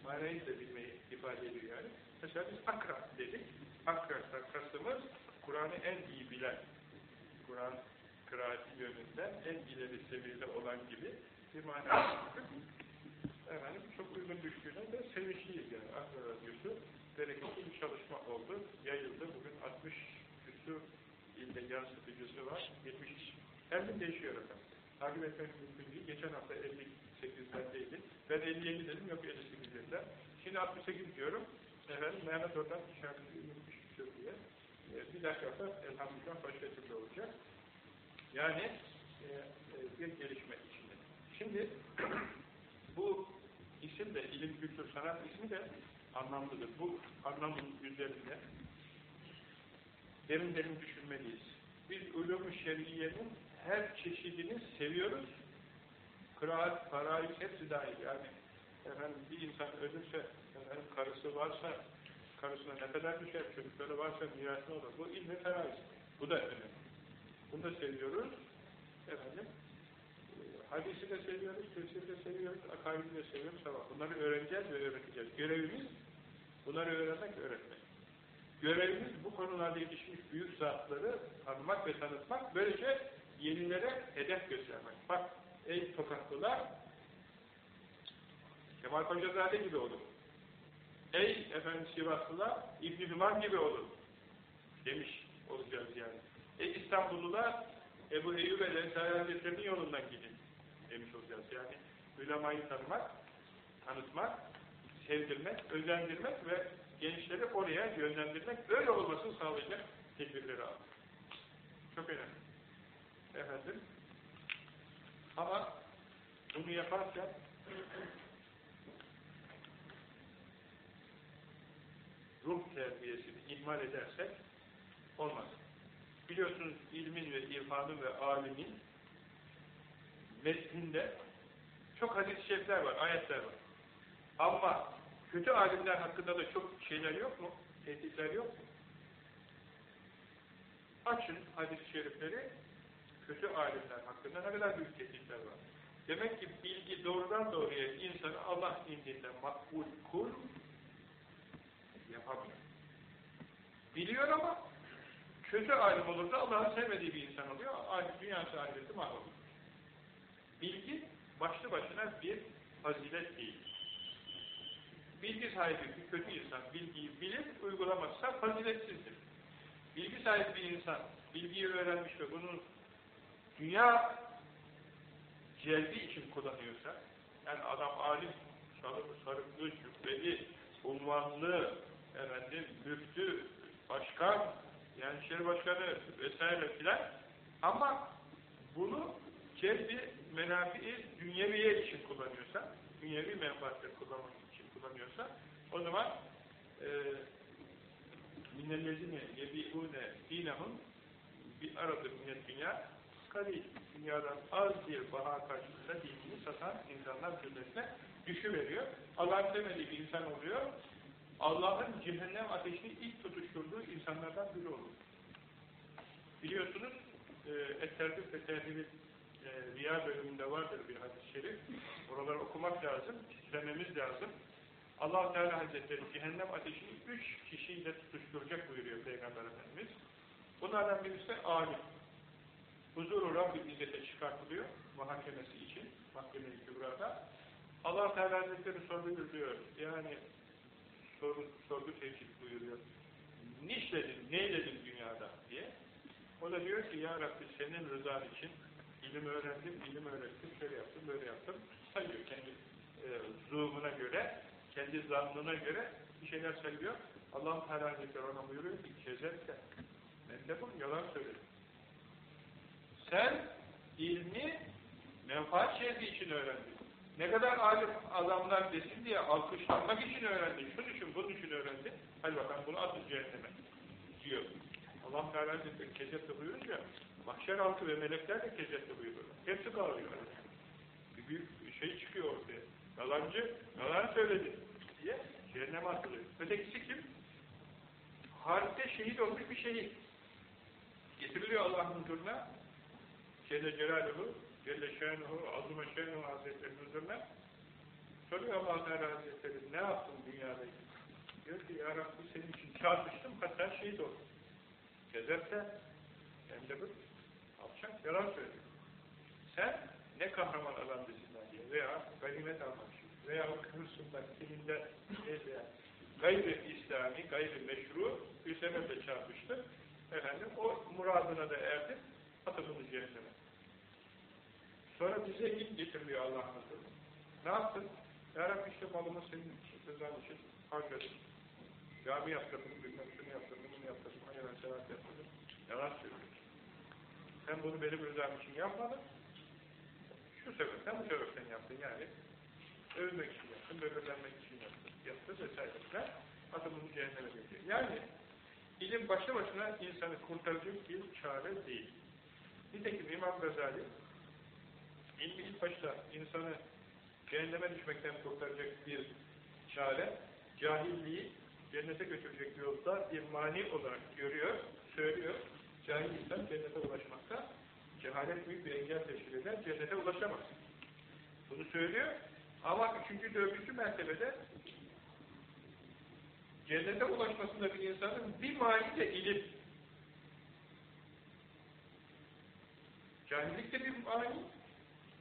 Manayı da bilmeyi ifade ediyor yani. Mesela biz akra dedik. Akra'dan kastımız Kur'an'ı en iyi bilen, Kur'an kıraati yönünden en ileri seviyede olan gibi bir. Efendim çok uygun düştüğüne de sevinçliyiz yani. Akra Radyosu bereketli bir çalışma oldu. Yayıldı. Bugün 60 küsur ilde yansıtıcısı var. 70 her gün değişiyor efendim. Takip etmek mümkün değil. Geçen hafta 58'lerdeydi. Ben 57 dedim. Yok 58'lerde. Şimdi 68 diyorum. Efendim Mehmet oradan işaretini unutmuş diye. Ee, bir dakika sonra elhamdülillah başka türlü olacak. Yani e, e, bir gelişme içinde. Şimdi bu isim de ilim, kültür, sanat ismi de anlamlıdır. Bu anlamın üzerinde derin derin düşünmeliyiz. Biz ulûm-u şer'iyenin her çeşidini seviyoruz. Kıraat, faraid hepsi dahil. Yani efendim, bir insan ölürse, efendim, karısı varsa, karısına ne kadar düşer, çocukları varsa mirasına olur. Bu ilmi faraid. Bu da önemli. Bunu da seviyoruz. Efendim, hadisi de seviyoruz, tefsiri de seviyoruz, akaidi de seviyoruz ama bunları öğreneceğiz ve öğreteceğiz. Görevimiz bunları öğrenmek, öğretmek. Görevimiz bu konularda yetişmiş büyük zatları tanımak ve tanıtmak, böylece yenilere hedef göstermek. Bak, ey tokatlılar, Kemal Pacazade gibi olun. Ey efendim Sivaslılar, İbn-i Hüman gibi olun. Demiş olacağız yani. Ey İstanbullular, Ebu Eyyub el-Ensari yolundan gidin. Demiş olacağız yani. Ülemayı tanımak, tanıtmak, sevdirmek, özendirmek ve gençleri oraya yönlendirmek, böyle olmasını sağlayacak tedbirleri almak. Çok önemli. Efendim, ama bunu yaparken ruh terbiyesini ihmal edersek olmaz. Biliyorsunuz ilmin ve irfanın ve alimin metninde çok hadis-i şerifler var, ayetler var. Ama kötü alimler hakkında da çok şeyler yok mu? Tehditler yok mu? Açın hadis-i şerifleri, kötü alimler hakkında ne kadar büyük tehditler var. Demek ki bilgi doğrudan doğruya insanı Allah indinde makbul kul yapamıyor. Biliyor ama kötü alim olursa Allah'ın sevmediği bir insan oluyor. Alim, dünyası ahireti mahvolur. Bilgi başlı başına bir fazilet değil. Bilgi sahibi bir kötü insan bilgiyi bilir, uygulamazsa faziletsizdir. Bilgi sahibi bir insan bilgiyi öğrenmiş ve bunu dünya celbi için kullanıyorsa, yani adam alim, sarıklı, cübbeli, unvanlı, efendim, müftü, başkan, yani şehir başkanı vesaire filan ama bunu celbi menafi dünyeviye için kullanıyorsa, dünyevi menfaatleri kullanmak için kullanıyorsa, o zaman e, minellezine yebi'une dinahum bir aradı minnet dünya kalil. Dünyadan az bir baha karşısında dinini satan insanlar cümlesine düşüveriyor. Allah'ın demediği bir insan oluyor. Allah'ın cehennem ateşini ilk tutuşturduğu insanlardan biri olur. Biliyorsunuz Et-Terdif ve Terdif'in e, Riya bölümünde vardır bir hadis-i şerif. Oraları okumak lazım, titlememiz lazım. allah Teala Hazretleri cehennem ateşini üç kişiyle tutuşturacak buyuruyor Peygamber Efendimiz. Bunlardan birisi alim. Huzuru Rabbi İzzet'e çıkartılıyor mahkemesi için, mahkeme-i kübrada. allah Teala Hazretleri soruyor diyor, yani soru, sorgu tevkif buyuruyor. Nişledin, neyledin dünyada diye. O da diyor ki, Ya Rabbi senin rızan için ilim öğrendim, ilim öğrettim, şöyle yaptım, böyle yaptım. Sayıyor kendi e, zuhumuna göre, kendi zannına göre bir şeyler sayıyor. Allah-u Teala Hazretleri ona buyuruyor ki, kezerken, ben de bunu yalan söyledim. Sen ilmi menfaat şerri için öğrendin. Ne kadar alim adamlar desin diye alkışlanmak için öğrendin. Şunun için, bunun için öğrendin. Hadi bakalım bunu atın cehenneme. Diyor. Allah Teala Hazretleri kezette buyurunca mahşer halkı ve melekler de kezette buyuruyorlar. Hepsi kalıyor. Bir büyük şey çıkıyor ortaya. Yalancı, yalan söyledi diye cehenneme atılıyor. Ötekisi kim? Harpte şehit olmuş bir şehit. Getiriliyor Allah'ın huzuruna. Celle Celaluhu, Celle Şenuhu, Azime Şenuhu Hazretleri'nin huzuruna. Soruyor Allah Teala Hazretleri, ne yaptın dünyada? Diyor ki, Ya Rabbi senin için çarpıştım, hatta şehit oldum. Gezerse, hem de bu alçak, yalan söylüyor. Sen ne kahraman adam desinler diye veya ganimet almak için veya hırsından, kiminde neyse gayri İslami, gayri meşru bir sebeple çarpıştı. Efendim, o muradına da erdi, atıldı cehenneme. Sonra bize ilk getiriliyor Allah'ın huzuruna. Ne yaptın? Ya Rabbi işte malımı senin için, rızan için harcadım. Cami yaptırdım, bilmem şunu yaptırdım, bunu yaptırdım, hayran selat yaptırdım. Yalan söylüyorsun. Sen bunu benim rızam için yapmadın. Şu sebepten bu sebepten yaptın yani. Övmek için yaptın, böbürlenmek için yaptın. Yaptın vesaireler. Adımını cehenneme götürüyor. Yani ilim başlı başına insanı kurtaracak bir çare değil. Nitekim İmam Gazali ilmi başta insanı cehenneme düşmekten kurtaracak bir çare, cahilliği cennete götürecek yolda bir mani olarak görüyor, söylüyor. Cahil insan cennete ulaşmakta cehalet büyük bir engel teşkil eder, cennete ulaşamaz. Bunu söylüyor ama üçüncü, dördüncü mertebede cennete ulaşmasında bir insanın bir mani de ilim. Cahillik de bir mani,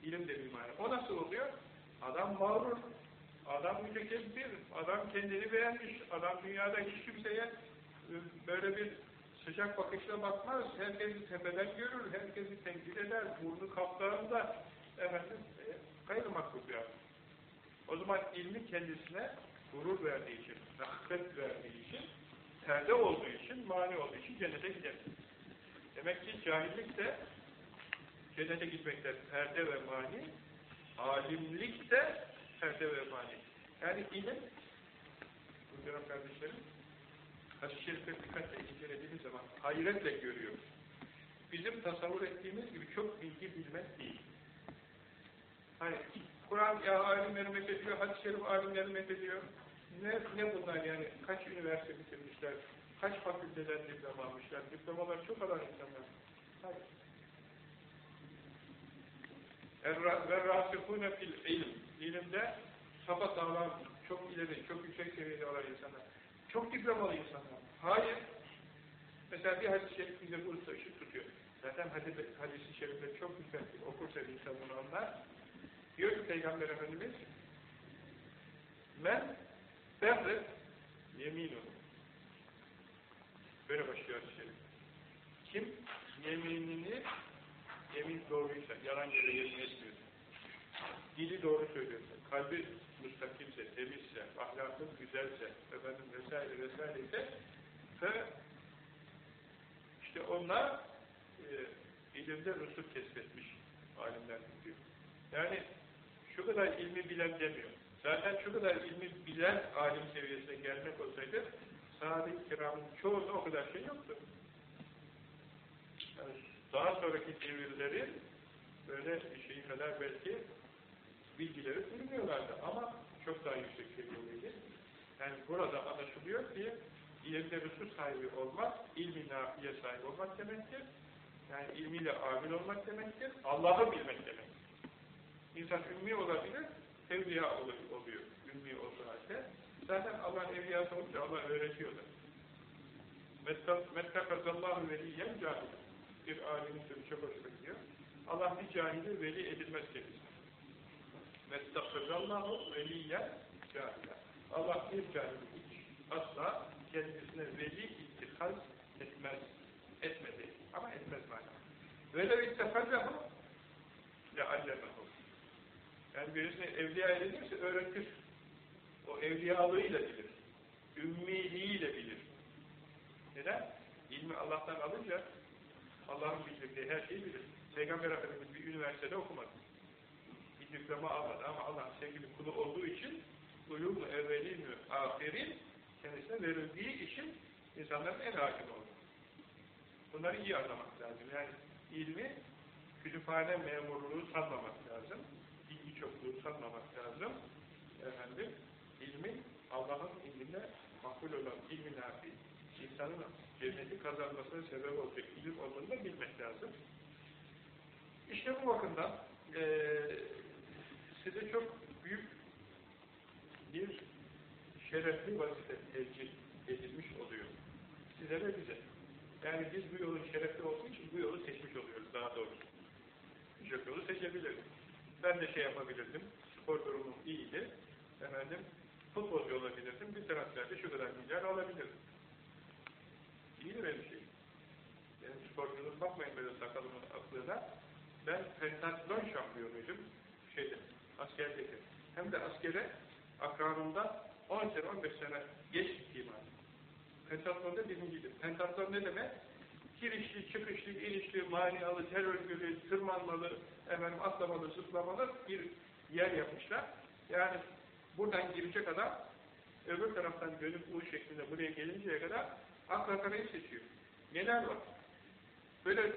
ilim de bir mani. O nasıl oluyor? Adam mağrur, adam mütekebbir, adam kendini beğenmiş, adam dünyada hiç kimseye e, böyle bir sıcak bakışla bakmaz, herkesi tepeden görür, herkesi tenkit eder, burnu kaplarında efendim, e, gayrı makbul. O zaman ilmi kendisine gurur verdiği için, rahmet verdiği için, perde olduğu için, mani olduğu için cennete gider. Demek ki cahillik de cennete gitmekte perde ve mani, alimlik de perde ve mani. Yani ilim, muhterem kardeşlerim, Hadis-i Şerif'e dikkatle incelediğimiz zaman hayretle görüyoruz. Bizim tasavvur ettiğimiz gibi çok bilgi bilmek değil. Hani Kur'an ya alimleri methediyor, hadis-i şerif alimleri methediyor. Ne, ne bunlar yani? Kaç üniversite bitirmişler, kaç fakülteden diploma almışlar, diplomalar çok alan insanlar. Hayır. Ve rasihune fil ilim. İlimde sapa sağlam, çok ileri, çok yüksek seviyede olan insanlar. Çok diplomalı insanlar. Hayır. Mesela bir hadis-i şerif bize bu ışık tutuyor. Zaten hadis, hadis-i şerifleri çok güzel okursa insan bunu anlar. Diyor ki Peygamber Efendimiz Men berret yeminun. Böyle başlıyor şerif. Kim yeminini yemin doğruysa, yalan yere yemin etmiyor. Dili doğru söylüyorsa, kalbi müstakimse, temizse, ahlakı güzelse, efendim vesaire vesaire ise ve işte onlar e, ilimde rusul kesbetmiş alimler diyor. Yani şu kadar ilmi bilen demiyor. Zaten şu kadar ilmi bilen alim seviyesine gelmek olsaydı sahabe-i kiramın çoğunda o kadar şey yoktu. Yani daha sonraki devirleri böyle şeyi kadar belki bilgileri bilmiyorlardı ama çok daha yüksek seviyedeydi. Yani burada anlaşılıyor ki ilimde Resul sahibi olmak, ilmi nafiye sahibi olmak demektir. Yani ilmiyle amil olmak demektir. Allah'ı bilmek demektir. İnsan ümmi olabilir, evliya oluyor. Ümmi olsa halde. Zaten Allah'ın evliyası olunca Allah öğretiyordu. Mettakazallahu veliyyen cahil. Bir alimin sözü çok hoşuma gidiyor. Allah bir cahili veli edilmez kendisi. Mettakazallahu veliyyen cahil. Allah bir cahili hiç asla kendisine veli ittihaz etmez. Etmedi. Ama etmez mana. Velev ittehazzahu leallemehu. Yani birisine evliya edilirse öğretir. O evliyalığıyla bilir. Ümmiliğiyle bilir. Neden? İlmi Allah'tan alınca Allah'ın bildirdiği her şeyi bilir. Peygamber Efendimiz bir üniversitede okumadı. Bir diploma almadı ama Allah'ın sevgili kulu olduğu için uyumu evvelin ve ahirin kendisine verildiği için insanların en hakim oldu. Bunları iyi anlamak lazım. Yani ilmi kütüphane memurluğu sanmamak lazım. Bilgi çokluğu sanmamak lazım. Efendim, ilmi Allah'ın ilmine makbul olan ilmi nafi, insanın cenneti kazanmasına sebep olacak ilim olduğunu da bilmek lazım. İşte bu bakımdan e, size çok büyük bir şerefli vazife tevcih edilmiş oluyor. Size ve bize. Yani biz bu yolun şerefli olduğu için bu yolu seçmiş oluyoruz daha doğrusu. Birçok yolu seçebiliriz. Ben de şey yapabilirdim, spor durumum iyiydi. Efendim, futbolcu olabilirdim, bir transferde şu kadar milyar alabilirdim. Mi bir şey? Benim sporculuğum bakmayın böyle sakalımın aklına. Ben pentatlon şampiyonuydum şeyde, askerdeki. Hem de askere akranımdan 10 sene, 15 sene geç gittiğim halde. Pentatlon'da birinciydim. Pentatlon ne demek? Girişli, çıkışlı, inişli, manialı, ter örgülü, tırmanmalı, efendim, atlamalı, zıplamalı bir yer yapmışlar. Yani buradan girecek adam öbür taraftan dönüp U şeklinde buraya gelinceye kadar akla karayı seçiyor. Neler var? Böyle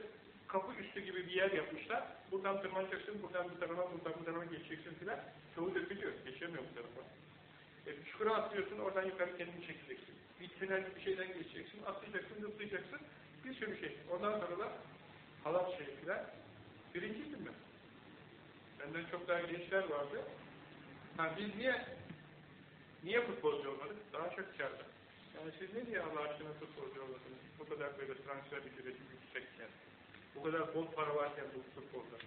kapı üstü gibi bir yer yapmışlar. Buradan tırmanacaksın, buradan bu tarafa, buradan bu tarafa geçeceksin filan. Çoğu dökülüyor, geçemiyor bu tarafa. E, çukura atlıyorsun, oradan yukarı kendini çekeceksin. Bir tünel bir şeyden geçeceksin, atlayacaksın, zıplayacaksın. Bir sürü şey. Ondan sonra da halat şey filan. Birinciydim ben. Benden çok daha gençler vardı. Ha, biz niye niye futbolcu olmadık? Daha çok kârda. Yani siz ne diye Allah aşkına futbolcu olmadınız? Bu kadar böyle transfer ücreti yüksekken, bu kadar bol para varken bu futbolda.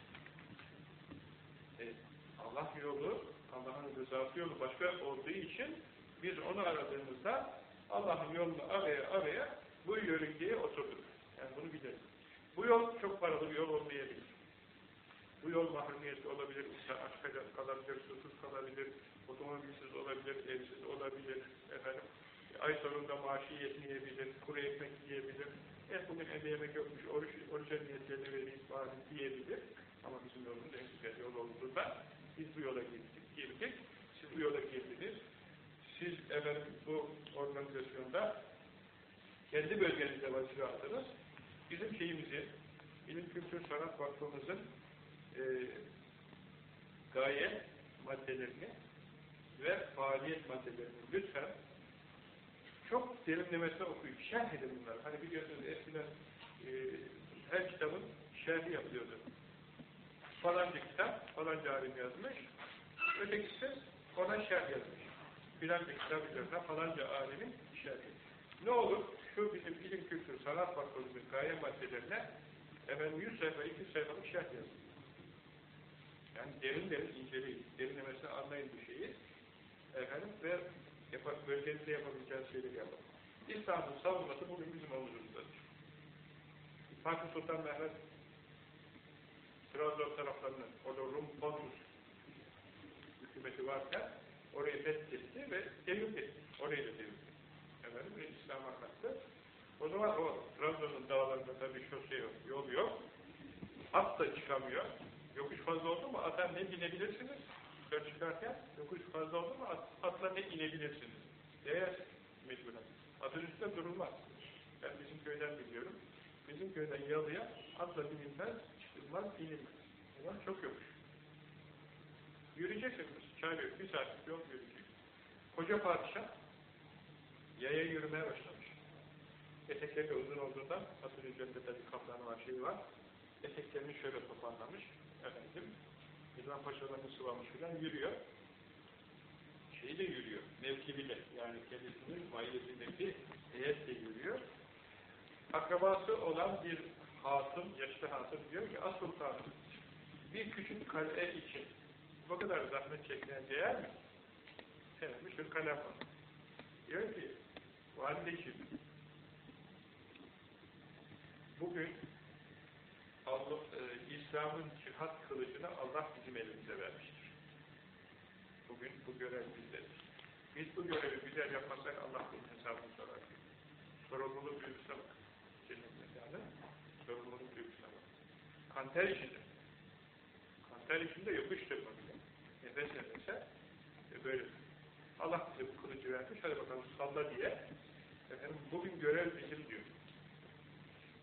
E, Allah yolu, Allah'ın rızası yolu başka olduğu için biz onu aradığımızda Allah'ın yolunu araya araya bu yörüngeye oturduk. Yani bunu bilelim. Bu yol çok paralı bir yol olmayabilir. Bu yol mahrumiyetli olabilir, aç kalabilir, susuz kalabilir, otomobilsiz olabilir, evsiz olabilir, efendim, ay sonunda maaşı yetmeyebilir, kuru ekmek yiyebilir, e bugün evde yemek yokmuş, oruç, oruca niyetlerini vereyim bari diyebilir. Ama bizim yolumuz en güzel yol olduğunda biz bu yola girdik, girdik, siz bu yola girdiniz. Siz efendim bu organizasyonda kendi bölgenizde vazife aldınız. Bizim şeyimizi, Bilim Kültür Sanat Vakfımızın e, gaye maddelerini ve faaliyet maddelerini lütfen çok derinlemesine okuyun, şerh edin bunları. Hani biliyorsunuz eskiden e, her kitabın şerhi yapılıyordu. falanca kitap, falanca alim yazmış. Ötekisi ona şerh yazmış. Filanca kitap üzerine falanca alimin şerhi. Ne olur? Şu bizim ilim kültür sanat fakültümüz gaye maddelerine efendim 100 sayfa, 200 sayfalık şerh yazın. Yani derin derin inceleyin. Derinlemesine anlayın bir şeyi. Efendim ve yapar, bölgenizde yapabileceğiniz şeyleri yapın. İslam'ın savunması bugün bizim omuzumuzdadır. Fatih Sultan Mehmet Trabzon taraflarının, orada Rum Pontus hükümeti varken orayı fethetti ve devrim etti. Orayı da devrim etti. Efendim, ve İslam'a kattı. O zaman o Trabzon'un dağlarında tabii şose yok, yol yok. At da çıkamıyor. Yokuş fazla oldu mu ata ne binebilirsiniz? Dört çıkarken yokuş fazla oldu mu at, atla ne inebilirsiniz? Değer mecburen. Atın üstünde durulmaz. Ben bizim köyden biliyorum. Bizim köyden yalıya atla binilmez, çıkılmaz, inilmez. Ulan çok yokuş. Yürüyeceksiniz. Çare yok. Bir saatlik yol yürüyecek. Koca padişah yaya yürümeye başlamış. Etekleri uzun olduğundan atın üzerinde tabii kaplanı var, şeyi var. Eteklerini şöyle toparlamış. Efendim, İzman paşalarını sıvamış filan yürüyor. Şeyi de yürüyor. Mevkibili. Yani kendisinin mailesindeki heyetle yürüyor. Akrabası olan bir hatun, yaşlı hatun diyor ki, asıl sultanım, bir küçük kale için bu kadar zahmet çekmeye değer mi? Senemiş bir kalem var. Diyor ki, valideciğim, bugün Allah, e, İslam'ın cihat kılıcını Allah bizim elimize vermiştir. Bugün bu görev bizdedir. Biz bu görevi güzel yapmasak Allah bunun hesabını sorar. Sorumluluk duygusuna bak. Cennet mekanı, sorumluluk duygusuna bak. Kanter işidir. Kanter işinde yokuş tırmanıyor. Nefes nefese e böyle. Allah bize bu kılıcı vermiş, hadi bakalım salla diye. Efendim, bugün görev bizim diyor.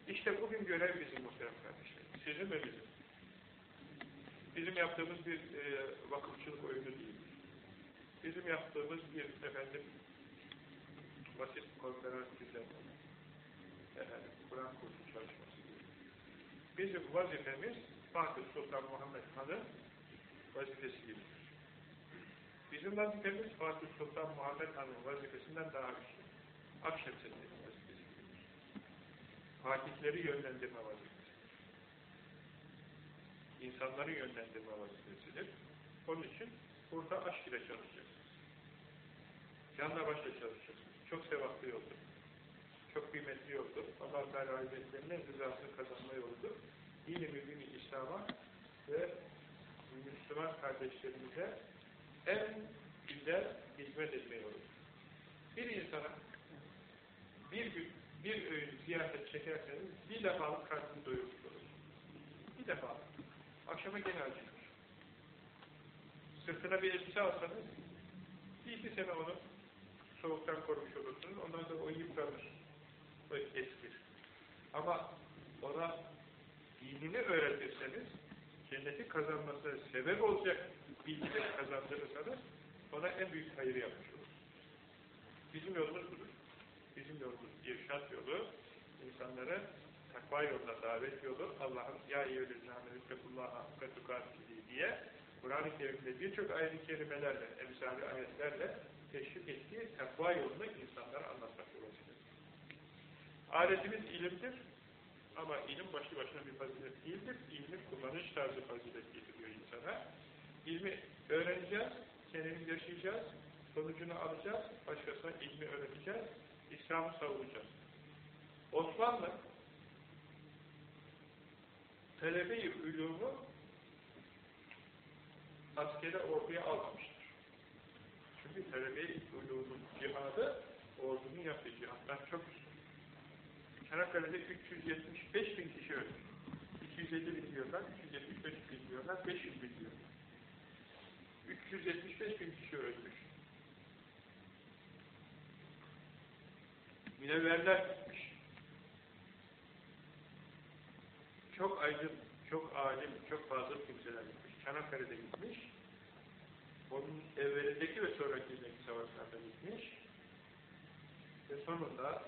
İşte bugün görev bizim muhterem kardeşler. Sizin ve bizim. Bizim yaptığımız bir e, vakıfçılık oyunu değil. Bizim yaptığımız bir efendim basit konferans düzenleme. Efendim, Kur'an kursu çalışması değil. Bizim vazifemiz Fatih Sultan Muhammed Han'ın vazifesi gibidir. Bizim vazifemiz Fatih Sultan Muhammed Han'ın vazifesinden daha güçlü. Akşemseddin'in vazifesi gibidir. Fatihleri yönlendirme vazifesi. İnsanları yönlendirme vazifesidir. Onun için burada aşk ile çalışacaksınız. Canla başla çalışacaksınız. Çok sevaplı yoldur. Çok kıymetli yoldur. Allah Teala Hazretlerinin rızasını kazanma yoludur. Dini mübini İslam'a ve Müslüman kardeşlerimize en güzel hizmet etme yoludur. Bir insana bir gün bir öğün ziyafet çekerseniz bir defalık karnını doyurmuş. Bir defa. Akşama gene acıkır. Sırtına bir elbise alsanız bir iki sene onu soğuktan korumuş olursunuz. Ondan sonra o yıpranır. O eskir. Ama ona dinini öğretirseniz cenneti kazanmasına sebep olacak bilgileri kazandırırsanız ona en büyük hayır yapmış olur. Bizim yolumuz budur. Bizim yolumuz irşat yolu, insanları yoluna davet yolu, Allah'ın ya eyyühellezine hüttekullaha hakka tukatili diye Kur'an-ı Kerim'de birçok ayet-i kerimelerle, emsali ayetlerle teşvik ettiği takva yolunu insanlara anlatmak dolayısıyla. Adetimiz ilimdir ama ilim başlı başına bir fazilet değildir. İlmi kullanış tarzı fazilet getiriyor insana. İlmi öğreneceğiz, kendimiz yaşayacağız, sonucunu alacağız, başkasına ilmi öğreteceğiz, İslam'ı savunacağız. Osmanlı talebe-i ulumu askere orduya almamıştır. Çünkü talebe-i ulumun cihadı ordunun yaptığı cihattan çok üstün. Çanakkale'de 375 bin kişi ölmüş. 250 bin diyorlar, 375 bin diyorlar, 500 bin diyorlar. 375 bin kişi ölmüş. Münevverler gitmiş. Çok aydın, çok alim, çok fazla kimseler gitmiş. Çanakkale'de gitmiş. Onun evvelindeki ve sonrakindeki savaşlarda gitmiş. Ve sonunda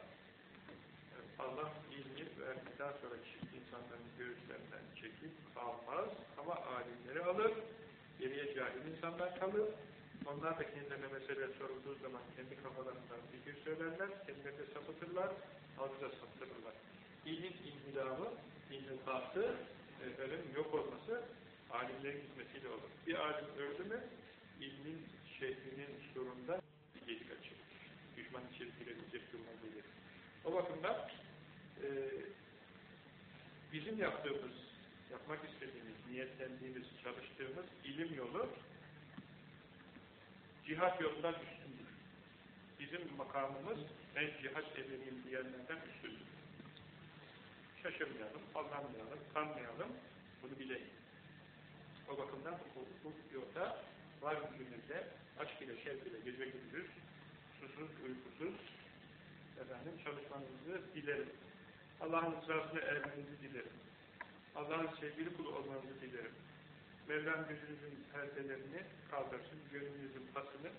Allah ilmi verdikten sonra insanların göğüslerinden çekip almaz ama alimleri alır. Geriye cahil insanlar kalır. Onlar da kendilerine mesele sorulduğu zaman kendi kafalarından fikir söylerler, kendileri de sapıtırlar, halkı da sapıtırlar. İlin inhidamı, inhidası, efendim, yok olması alimlerin hizmetiyle olur. Bir alim öldü mü, ilmin şehrinin surunda gelik açılır. Düşman içeri girebilecek duruma gelir. O bakımdan e, bizim yaptığımız, yapmak istediğimiz, niyetlendiğimiz, çalıştığımız ilim yolu cihat yolundan üstündür. Bizim makamımız ben cihat ederim diyenlerden üstündür. Şaşırmayalım, aldanmayalım, kanmayalım, bunu bilelim. O bakımdan bu, bu yolda var gücümüzle, aşk ile, şevk ile gece gündüz, susuz, uykusuz efendim, çalışmanızı dilerim. Allah'ın rızasına ermenizi dilerim. Allah'ın sevgili kulu olmanızı dilerim. Mevlam gözünüzün perdelerini kaldırsın, gönlünüzün pasını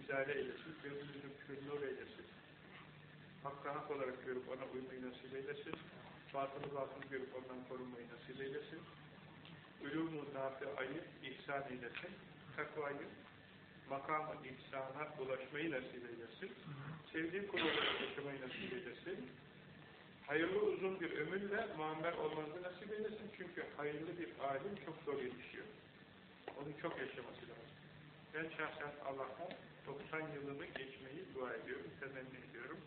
izale eylesin, gönlünüzün pür nur eylesin. Hakka hak olarak görüp ona uymayı nasip eylesin. Batılı batılı görüp ondan korunmayı nasip eylesin. Ülûm-u ayıp ihsan eylesin. Takvayı, makam-ı ihsana ulaşmayı nasip eylesin. Sevdiği kul olarak yaşamayı nasip eylesin. Hayırlı uzun bir ömürle muammer olmanızı nasip eylesin. Çünkü hayırlı bir alim çok zor yetişiyor. Onun çok yaşaması lazım. Ben şahsen Allah'tan 90 yılını geçmeyi dua ediyorum, temenni ediyorum.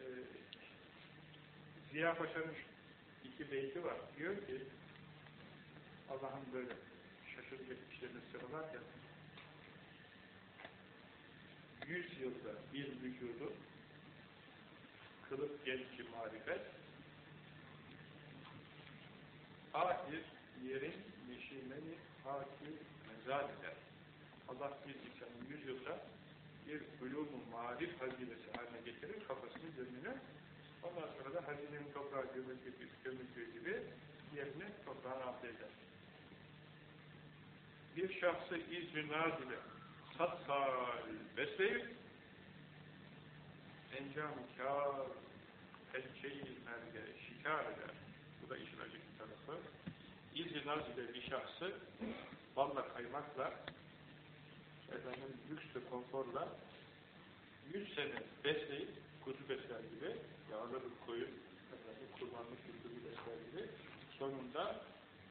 Ee, Ziya Paşa'nın iki beyti var. Diyor ki Allah'ın böyle şaşıracak işlerini sıralarken yüz yılda bir vücudu kılıp genççi marifet ahir yerin neşimeni haki mezal eder. Allah bir insanın yüz yılda bir ulûm-u marif hazinesi haline getirir kafasını, gönlünü. Ondan sonra da hazinenin toprağa gömüldüğü, gömüldüğü gibi yerini toprağın altı eder. Bir şahsı iz-i nazile satsal besleyip encam-ı kâr pençeyi merge şikâr eder. Bu da işin acı tarafı. İz-i nazile bir şahsı balla kaymakla efendim lüks ve konforla 100 sene besleyip kuzu besler gibi yağlı bir koyun kurbanlık kuzu besler gibi sonunda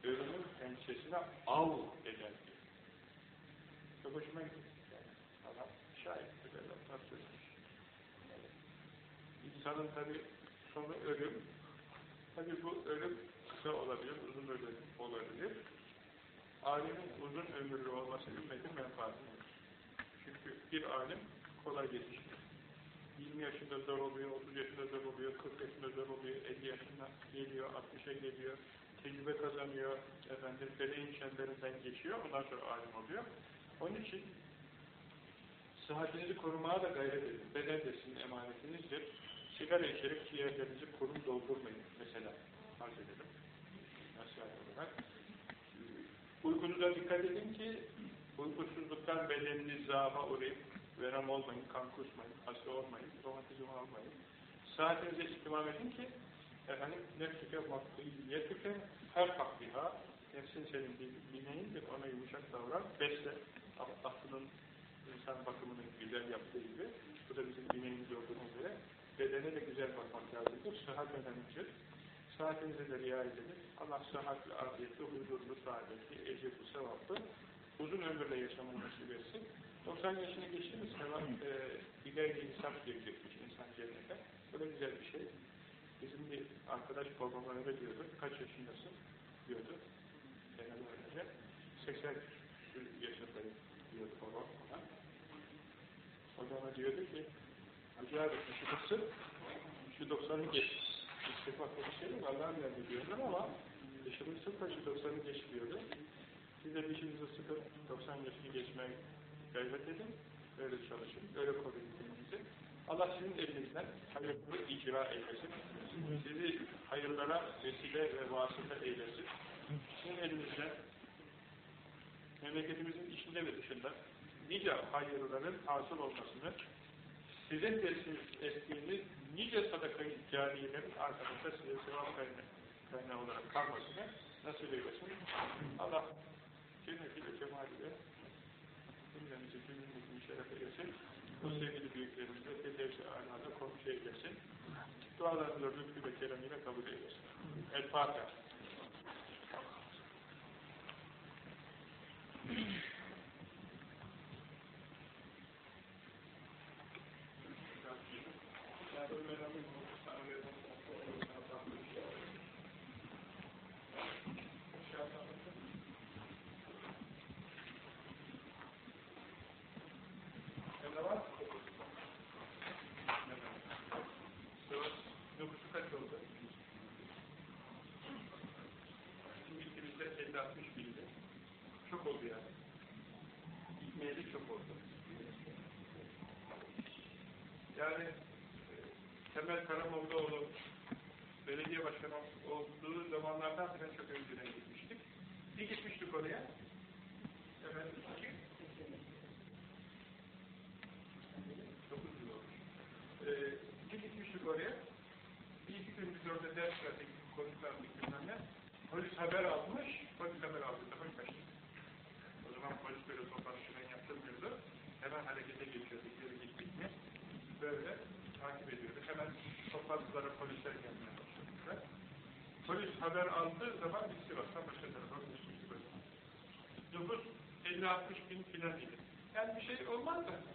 ölümün pençesine av eder diyor. Çok hoşuma gitti. Yani adam şahit ederler, tasvirmiş. İnsanın tabi sonu ölüm. Tabi bu ölüm kısa olabilir, uzun ölüm olabilir. Alimin uzun ömürlü olması ümmetin menfaatidir. Çünkü bir alim kolay yetişir. 20 yaşında zor oluyor, 30 yaşında zor oluyor, 40 yaşında zor oluyor, 50 yaşında geliyor, 60'a geliyor, tecrübe kazanıyor, efendim, feleğin çemberinden geçiyor, ondan sonra alim oluyor. Onun için sıhhatinizi korumaya da gayret edin. Beden de sizin emanetinizdir. Sigara içerek ciğerlerinizi korun doldurmayın. Mesela arz edelim. Nasihat olarak. Uykunuza dikkat edin ki uykusuzluktan bedeniniz zafa uğrayıp verem olmayın, kan kusmayın, hasta olmayın, romatizm almayın. Saatinize ihtimam edin ki efendim nefsüke makkiyetüke her hakbiha nefsin senin bineğindir, ona yumuşak davran, besle. Aklının insan bakımını güzel yaptığı gibi, bu da bizim bineğimiz olduğuna göre bedene de güzel bakmak lazımdır. Sıhhat önemlidir. Saatinize de riayet edin. Allah sıhhatli, afiyetli, huzurlu, saadetli, ecirli, sevaplı, uzun ömürle yaşamayı nasip etsin. 90 yaşını geçtiğimiz zaman e, ileri insaf girecekmiş insan cennete. Böyle güzel bir şey. Bizim bir arkadaş babama öyle diyordu. Kaç yaşındasın? diyordu. Seneler önce. 80 yaşındayım diyordu babam ona. O zaman diyordu ki Hacı abi üşütürsün, şu 90'ı geç. İstifak bir şey yok, Allah'ın verdi diyorlar ama sıkma şu 90'ı geç diyordu. Siz de dişinizi sıkıp 90 yaşını geçmeye gayret edin, öyle çalışın, öyle koruyun kendinizi. Allah sizin elinizden hayırlı icra eylesin. Sizi hayırlara vesile ve vasıta eylesin. Sizin elinizden memleketimizin içinde ve dışında nice hayırların hasıl olmasını sizin de ettiğiniz nice sadaka-i cariyelerin arkasında size sevap kaynağı olarak kalmasını nasip eylesin. Allah cennetiyle, cemaliyle cümlemizi, cümlemizin şeref eylesin. Bu sevgili büyüklerimizle tedevsi alada komşu eylesin. Dualarımızı lütfü ve keremiyle kabul eylesin. El Fatiha. Nüfusu kaç oldu? Şimdi ikimizde 50-60 bindi. Çok oldu yani. Gitmeyeli çok oldu. Yani e, Temel Karamollaoğlu belediye başkanı olduğu zamanlardan bile çok önceden gitmiştik. Bir gitmiştik oraya. Efendim, Dokuz yıl olmuş. Ee, bir gitmiştik oraya. Bir iki gün biz orada ders verdik, konuşlardık bilmem. Polis haber almış, polis haber aldı, hemen kaçtık. O zaman polis böyle toplantı falan yaptırmıyordu. Hemen harekete geçiyorduk, geri gittik mi? Böyle takip ediyordu. Hemen toplantılara başladılar. Polis haber aldığı zaman biz Sivas'tan başka tarafa geçmiştik. Nüfus 50-60 bin filan idi. Yani bir şey olmaz da